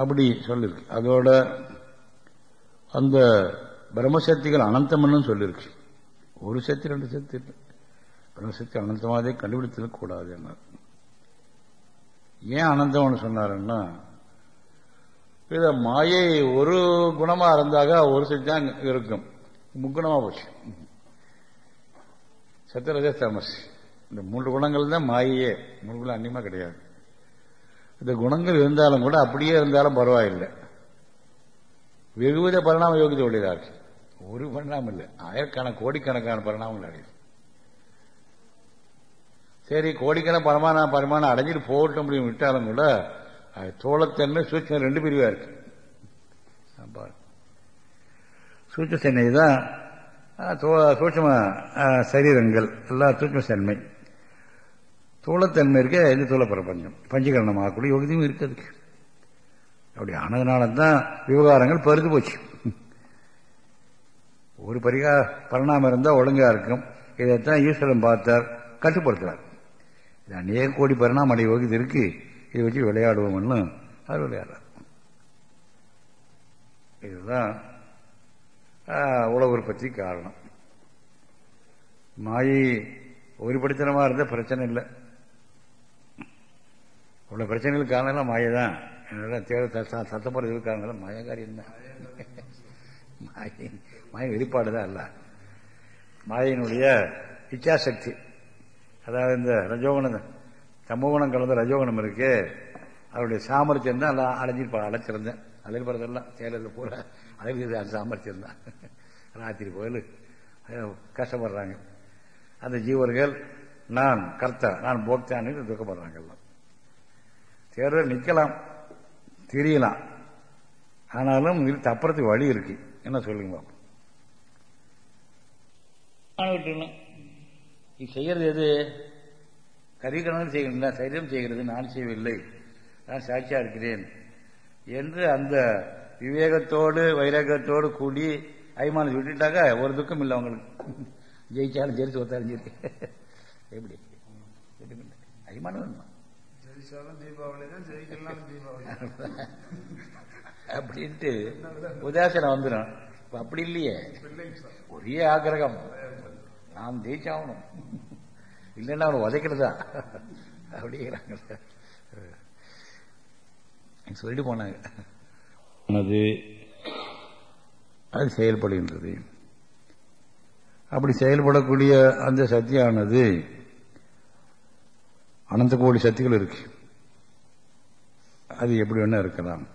அப்படி சொல்லிருக்கு. அதோட அந்த பிரம்மசக்திகள் அனந்தம்னு சொல்லியிருக்கு ஒரு சக்தி ரெண்டு சக்தி இல்லை. பிரம்மசக்தி அனந்தமாதே கண்டுபிடித்தது கூடாது என்ன ஏன் அனந்தம்னு சொன்னாருன்னா இத மாயை ஒரு குணமா இருந்தாக ஒரு சக்தி தான் இருக்கும். முக்குணமா போச்சு. சத்திரஜ தமஸ் இந்த மூன்று குணங்கள் தான் மாயையே. மூணு குணம் அந்நியமா கிடையாது. இந்த குணங்கள் இருந்தாலும் கூட அப்படியே இருந்தாலும் பரவாயில்லை. வெகுவித பரிணாம யோகிதை உடையதா இருக்கு ஒரு பரிணாமம் இல்லை. ஆயிரக்கணக்கான கோடிக்கணக்கான பரிணாமங்கள் அடையுது சரி கோடிக்கணக்கான பரமான பரமான அடைஞ்சிட்டு போகட்டும் அப்படின்னு விட்டாலும் கூட அது தோளத்தன்மை சூட்சம் ரெண்டு பிரிவா இருக்கு. சூட்சத்தன்மை தான் சூட்சம சரீரங்கள் எல்லாம் சூட்சத்தன்மை தோளத்தன்மை இருக்க இந்த தூள பிரபஞ்சம். பஞ்சகரணமாகக்கூடிய யோகிதையும் இருக்குது அப்படி ஆனதுனால தான் விவகாரங்கள் பருது போச்சு. ஒரு பரிகா பரிணாமம் இருந்தால் ஒழுங்காக இருக்கும். இதைத்தான் ஈஸ்வரன் பார்த்தார் கட்டுப்படுத்துறார். அநேக கோடி பரிணாம அடைய இருக்கு? இதை வச்சு விளையாடுவோம்னு அவர் விளையாடுறார். இதுதான் உழவர் பற்றி காரணம். மாயை ஒருபடித்தனமாக இருந்த பிரச்சனை இல்லை. உள்ள பிரச்சனைகளுக்கு காரணம் மாயை தான் தேவை சத்தப்படுறது இருக்காங்க மாயக்காரியம் தான் மாயை மாய வெளிப்பாடு தான் அல்ல. மாயினுடைய இச்சாசக்தி அதாவது இந்த ரஜோகணம் சம்பவனம் கலந்த ரஜோகுணம் இருக்கு. அவருடைய சாமர்த்தியம் தான் எல்லாம் அலைஞ்சிருப்பா அழைச்சிருந்தேன் அலையில் போகிறதெல்லாம் சேலத்தில் பூரா அலைகிறது அந்த சாமர்த்தியம் தான். ராத்திரி கோயில் கஷ்டப்படுறாங்க. அந்த ஜீவர்கள் நான் கர்த்தா நான் போக்தான்னு துக்கப்படுறாங்க எல்லாம். தேர்தல் நிற்கலாம் தெரியலாம். ஆனாலும் இது தப்புறதுக்கு வழி இருக்கு. என்ன சொல்லுங்க பாப்போம். இது செய்யறது எது? கரிகணம் செய்கிறேன் சைரியம் செய்கிறது நான் செய்யவில்லை. நான் சாட்சியா இருக்கிறேன். என்று அந்த விவேகத்தோடு வைராகத்தோடு கூடி அய்மானத்தை விட்டுட்டாக்க ஒரு துக்கம் இல்லை அவங்களுக்கு. ஜெயிச்சாலும் ஜெயிச்சு ஒத்தாலும் சரி எப்படி? அய்மானம் வேணுமா? அப்படின்ட்டு உதாசனம் வந்துடும் அப்படி இல்லையே. சார். ஒரே ஆக்கிரகம். நாம் ஜெயிச்சாகணும். இல்லைன்னா அவனை உதைக்கிறதா அப்படிங்கிறாங்க. சொல்லிட்டு போனாங்க. அது அது செயல்படுகின்றது. அப்படி செயல்படக்கூடிய அந்த சக்தியானது அனந்த கோடி சக்திகள் இருக்கு. அது எப்படி வேணா இருக்கலாம்.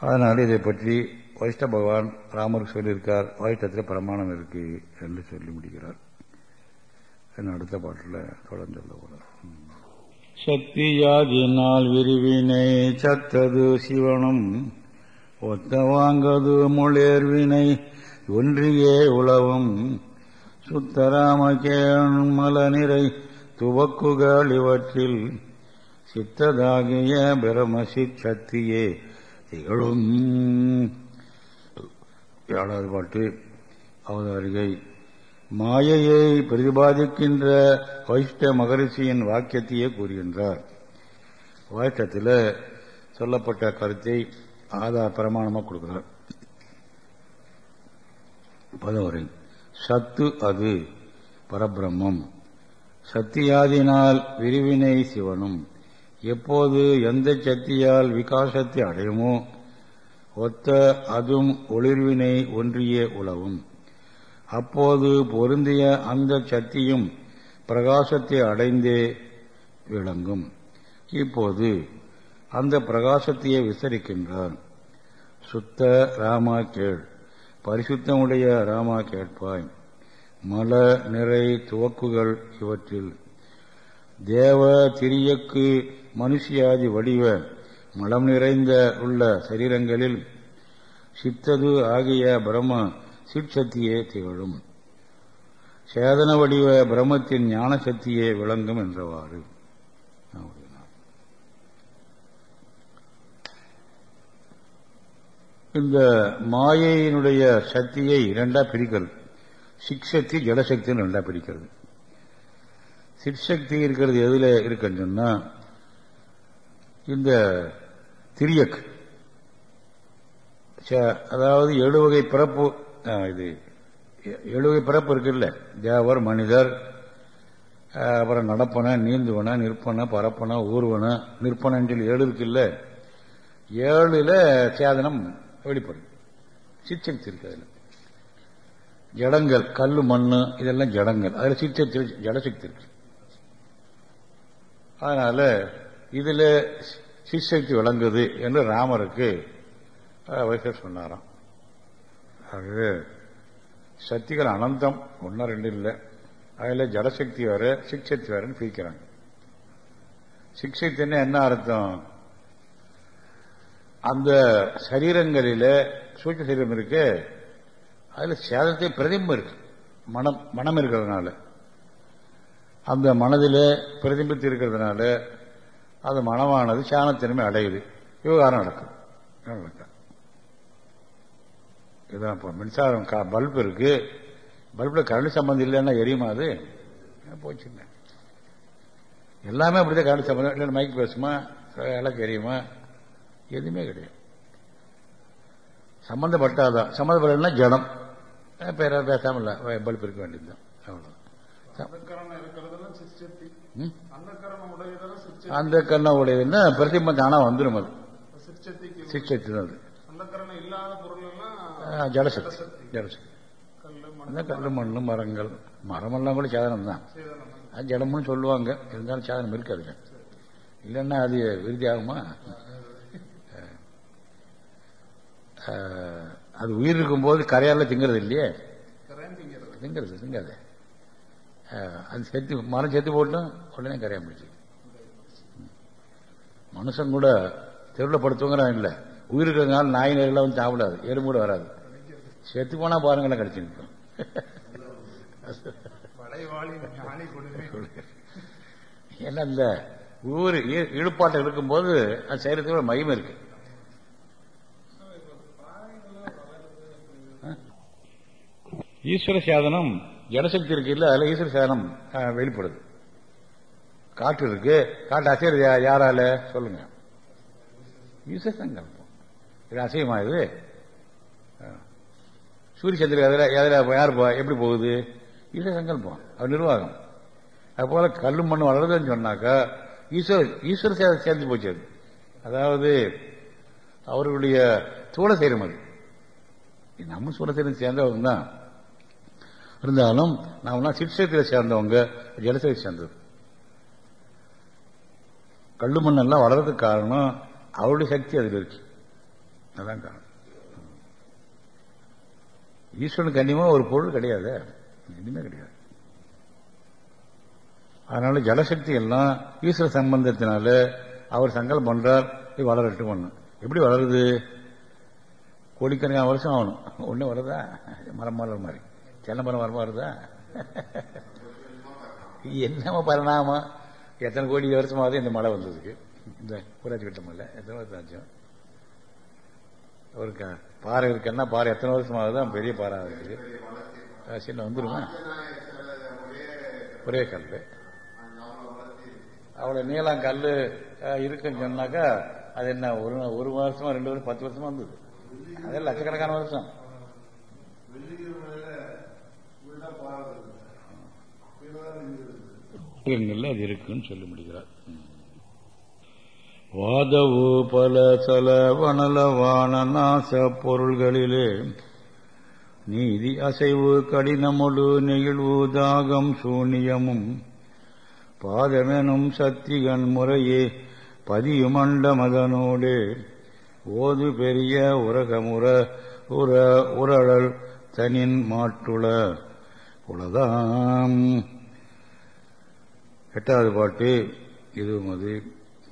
அதனால இதை பற்றி வைஷ்ண பகவான் ராமருக்கு சொல்லியிருக்கார் வைஷ்ணத்தில் பிரமாணம் இருக்கு என்று சொல்லி முடிக்கிறார். என் அடுத்த பாட்டில் தொடர்ந்து சொல்ல போறார். சக்தியாதினால் விரிவினை சத்தது சிவனும் ஒத்த வாங்கது மொழேர்வினை ஒன்றியே உளவும் சுத்தராமகேன் மலநிறை துவக்குகள் இவற்றில் சித்ததாகிய பிரமசி சக்தியே திகழும். ஏழாவது பாட்டு அவதாரிகை மாயையை பிரதிபாதிக்கின்ற வைஷ்ட மகரிஷியின் வாக்கியத்தையே கூறுகின்றார். வாக்கியத்தில் சொல்லப்பட்ட கருத்தை ஆதார பிரமாணமாக கொடுக்கிறார். பதவரை சத்து அது பரபிரம்மம். சத்தியாதினால் விரிவினை சிவனும். எப்போது எந்த சக்தியால் விகாசத்தை அடையுமோ ஒத்த அதும் ஒளிர்வினை ஒன்றிய உலவும். அப்போது பொருந்திய அந்த சக்தியும் பிரகாசத்தை அடைந்தே விளங்கும். இப்போது அந்த பிரகாசத்தையே விசரிக்கின்றார் சுத்த ராமா கேள் பரிசுத்தமுடைய ராமா கேட்பாய். மல நிறை துவக்குகள் இவற்றில். தேவ திரியக்கு மனுஷியாதி வடிவ மலம் நிறைந்த உள்ள சரீரங்களில் சித்தது ஆகிய பிரம்ம சிற்சக்தியே திகழும். சேதன வடிவ பிரம்மத்தின் ஞான சக்தியே விளங்கும் என்றவாறு இந்த மாயையினுடைய சக்தியை இரண்டா பிரிக்கிறது சிக்ஷக்தி ஜடசக்தின்னு ரெண்டா பிரிக்கிறது. சிற்சக்தி இருக்கிறது எதுல இருக்குன்னு சொன்னா இந்த திரியக். அதாவது ஏழு வகை பிறப்பு இது ஏழு வகை பிறப்பு இருக்குல்ல. தேவர் மனிதர் அப்புறம் நடப்பன நீந்துவன நிற்பன பரப்பன ஊர்வன நிற்பனன்னு சொல்லி ஏழு இருக்குல்ல. ஏழுல சேதனம் வெளிப்படும். சிற்சக்தி இருக்கு அதில் ஜடங்கள் கல் மண்ணு இதெல்லாம் ஜடங்கள். அதுல சிற்சக்தி ஜடசக்தி இருக்கு. அதனால இதுல சிசக்தி விளங்குது என்று ராமருக்கு வைசர் சொன்னாராம். ஆகவே சக்திகள் அனந்தம் ஒன்னும் ரெண்டு இல்லை. அதில் ஜடசக்தி வேற சிக்ஷக்தி வேறுன்னு பிரிக்கிறாங்க. சிக்ஷக்தின்னா என்ன அர்த்தம்? அந்த சரீரங்களில் சூட்ச சரீரம் இருக்கு. அதில் சேதத்தை பிரதிம்பம் இருக்கு. மனம் மனம் இருக்கிறதுனால. அந்த மனதில் பிரதிபித்து இருக்கிறதுனால அந்த மனமானது சாணத்தினமே அடையுது. விவகாரம் நடக்கும் நடக்கும் இதுதான் இப்போ மின்சாரம் பல்ப் இருக்கு. பல்பில் கரண்ட் சம்பந்தம் இல்லைன்னா எரியுமா அது? போச்சுங்க எல்லாமே அப்படிதான் கரண்ட் சம்பந்தம். இல்லை மைக் பேசுமா? விளக்கு எரியுமா? எதுவுமே கிடையாது. சம்பந்தப்பட்டாதான். சம்பந்தப்படலாம் ஜடம். பேர பேசாம இல்ல. பல்ப் இருக்க வேண்டியதுதான். அவ்வளவு அந்த கண்ணம் உடையதுன்னா பிரதிபம் தானா வந்துடும் அது. சிக்ஷக்தி தான் அது. ஜடசக்தி ஜடசக்தி கல் மண்ணு மரங்கள் மரமெல்லாம் கூட சாதனம் தான். அது ஜடம்னு சொல்லுவாங்க. இருந்தாலும் சாதனம் இருக்காதுங்க. இல்லைன்னா அது விருத்தி ஆகுமா அது உயிர் இருக்கும்போது கரையால திங்கிறது இல்லையே? திங்கிறது. திங்காது. அது செத்து மரம் செத்து போட்டும் உடனே கரையாம போச்சு மனுஷன் கூட தெருவில் படுத்துவங்கிறான் இல்லை. உயிர் இருக்கிறதுனால நாய் நேரில் வந்து சாப்பிடாது. எறும்பு கூட வராது. செத்து போனா பாருங்களேன் கிடைச்சு நிற்கும் ஏன்னா இந்த ஊர் ஈடுபாட்டில் இருக்கும்போது அது செய்யறதுக்கு மகிமை இருக்கு. ஈஸ்வர சாதனம் ஜனசக்தி இருக்கு இல்ல அதுல ஈஸ்வர சாதனம் வெளிப்படுது. காற்று இருக்கு காற்று அசைறது யாரால? சொல்லுங்க. ஈஸ்வர சங்கல்பம் இது அசையமா இது? சூரிய சந்திரன் எதிர எதில் யார் எப்படி போகுது? ஈஸ்வர சங்கல்பம் அது நிர்வாகம். அதுபோல கல்லு மண் வளருதுன்னு சொன்னாக்கா ஈஸ்வர் ஈஸ்வர சேர்ந்து போச்சு அது. அதாவது அவர்களுடைய சூழ செய்யும் அது. நம்ம சூழ செய்யும் சேர்ந்தவங்க தான். இருந்தாலும் நாமெல்லாம் சிற்சத்தில் சேர்ந்தவங்க ஜலசேரி சேர்ந்தது. கல்லு மண்ணெல்லாம் வளர்றதுக்கு காரணம் அவருடைய சக்தி அதில் இருக்கு. அதான் காரணம். ஈஸ்வரனுக்கு கண்ணியமா ஒரு பொருள் கிடையாது. எதுவுமே கிடையாது. அதனால ஜலசக்தி எல்லாம் ஈஸ்வர சம்பந்தத்தினால அவர் சங்கல்பம் பண்றார் இது வளரட்டும் பண்ணும் எப்படி வளருது? கோடிக்கணக்கான வருஷம் ஆகணும். ஒண்ணு வருதா? மரம் மலர் மாதிரி. சென்னை மரம் மரம் வருதா என்னமா பரிணாமம்? எத்தனை கோடி வருஷமாவது இந்த மழை வந்ததுக்கு? இந்த ஊராட்சி கட்ட மழை. எத்தனை வருஷம் ஆச்சு? ஒரு க- பாறை இருக்குன்னா பாறை எத்தனை வருஷமாவது தான் பெரிய பாறை இருக்குது சின்ன வந்துருமா? ஒரே கல் அவ்வளோ நீளம் கல் இருக்குன்னு சொன்னாக்கா அது என்ன ஒரு ஒரு வருஷமா ரெண்டு வருஷம் பத்து வருஷமா வந்தது. அதே லட்சக்கணக்கான வருஷம். அது இருக்குன்னு சொல்லி முடிகிறார் வாதவு பல சல வனலவான நாச பொருள்களிலே நீதி அசைவு கடினமொழு நெகிழ்வு தாகம் சூனியமும் பாதமெனும் சத்திகன் முறையே பதியுமண்ட மதனோடு ஓது பெரிய உரகமுற உர உரழல் தனின் மாட்டுள உலதாம் எட்டாவது பாட்டு இதுவும் அது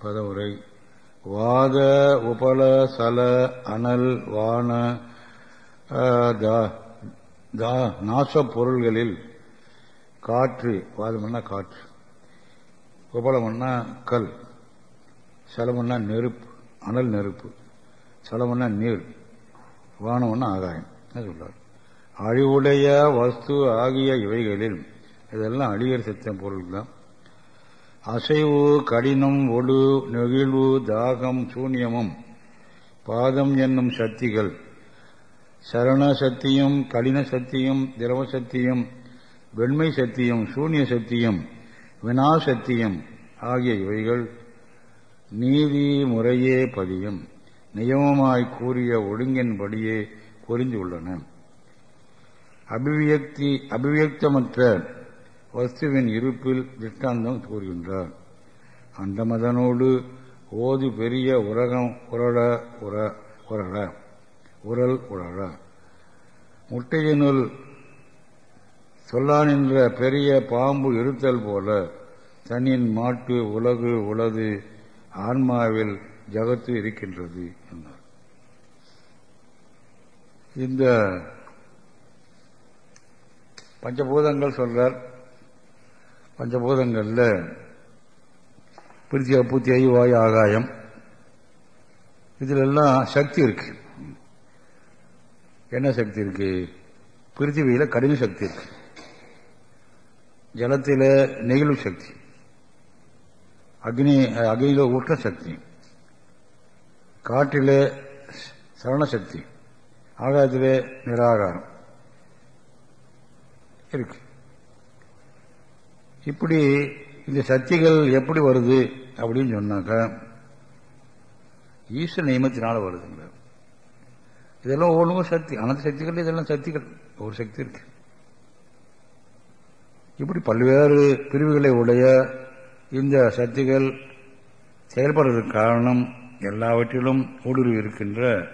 பதவுரை. வாத உபல சல அனல் வான நாச பொருள்களில் காற்று வாதம்னா காற்று. உபலம்னா கல். சலமன்னா நெருப்பு அனல் நெருப்பு. சலமன்னா நீர். வானம்னா ஆகாயம். சொல்றார்? அழிவுடைய வஸ்து ஆகிய இவைகளில் இதெல்லாம் அழியர் சித்தம் பொருள் தான் அசைவு கடினம் ஒடு நெகிழ்வு தாகம் சூன்யமும். பாதம் என்னும் சக்திகள். சரண சக்தியும் கடின சக்தியும் திரவ சக்தியும் வெண்மை சக்தியும் சூன்ய சக்தியும் வினாசக்தியும் ஆகிய இவைகள் நீதி முறையே பதியும். நியமமாய் கூறிய ஒழுங்கின்படியே பொறிந்துள்ளன அபிவியக்தி அபிவியக்தமற்ற வஸ்துவின் இருப்பில் திஷ்டாந்தம் கூறுகின்றார். அந்த மதனோடு ஓது பெரிய உரகம் உரட உர உரட உரல் உரட. முட்டையினுள் சொல்லானின்ற பெரிய பாம்பு இருத்தல் போல தன்னின் மாட்டு உலகு உலது ஆன்மாவில் ஜகத்து இருக்கின்றது என்றார். இந்த பஞ்சபூதங்கள் சொல்றார் பஞ்சபூதங்களில் பிரித்தி பூத்தி ஐவாய் ஆகாயம். இதிலெல்லாம் சக்தி இருக்கு. என்ன சக்தி இருக்கு? பிரித்திவியில் கடின சக்தி இருக்கு. ஜலத்தில் நெகிழ்வு சக்தி. அக்னி அக்னியில் ஊற்ற சக்தி. காற்றில் சரண சக்தி. நிராகாரம். இருக்கு. இப்படி இந்த சக்திகள் எப்படி வருது அப்படின்னு சொன்னாக்கா ஈஸ்வர நியமத்தினால வருதுங்க. இதெல்லாம் ஒவ்வொன்றுக்கும் சக்தி. அனைத்து சக்திகள் இதெல்லாம் சக்திகள். ஒரு சக்தி இருக்கு. இப்படி பல்வேறு பிரிவுகளை உடைய இந்த சக்திகள் செயல்படுறதுக்கு காரணம் எல்லாவற்றிலும் ஊடுருவி இருக்கின்ற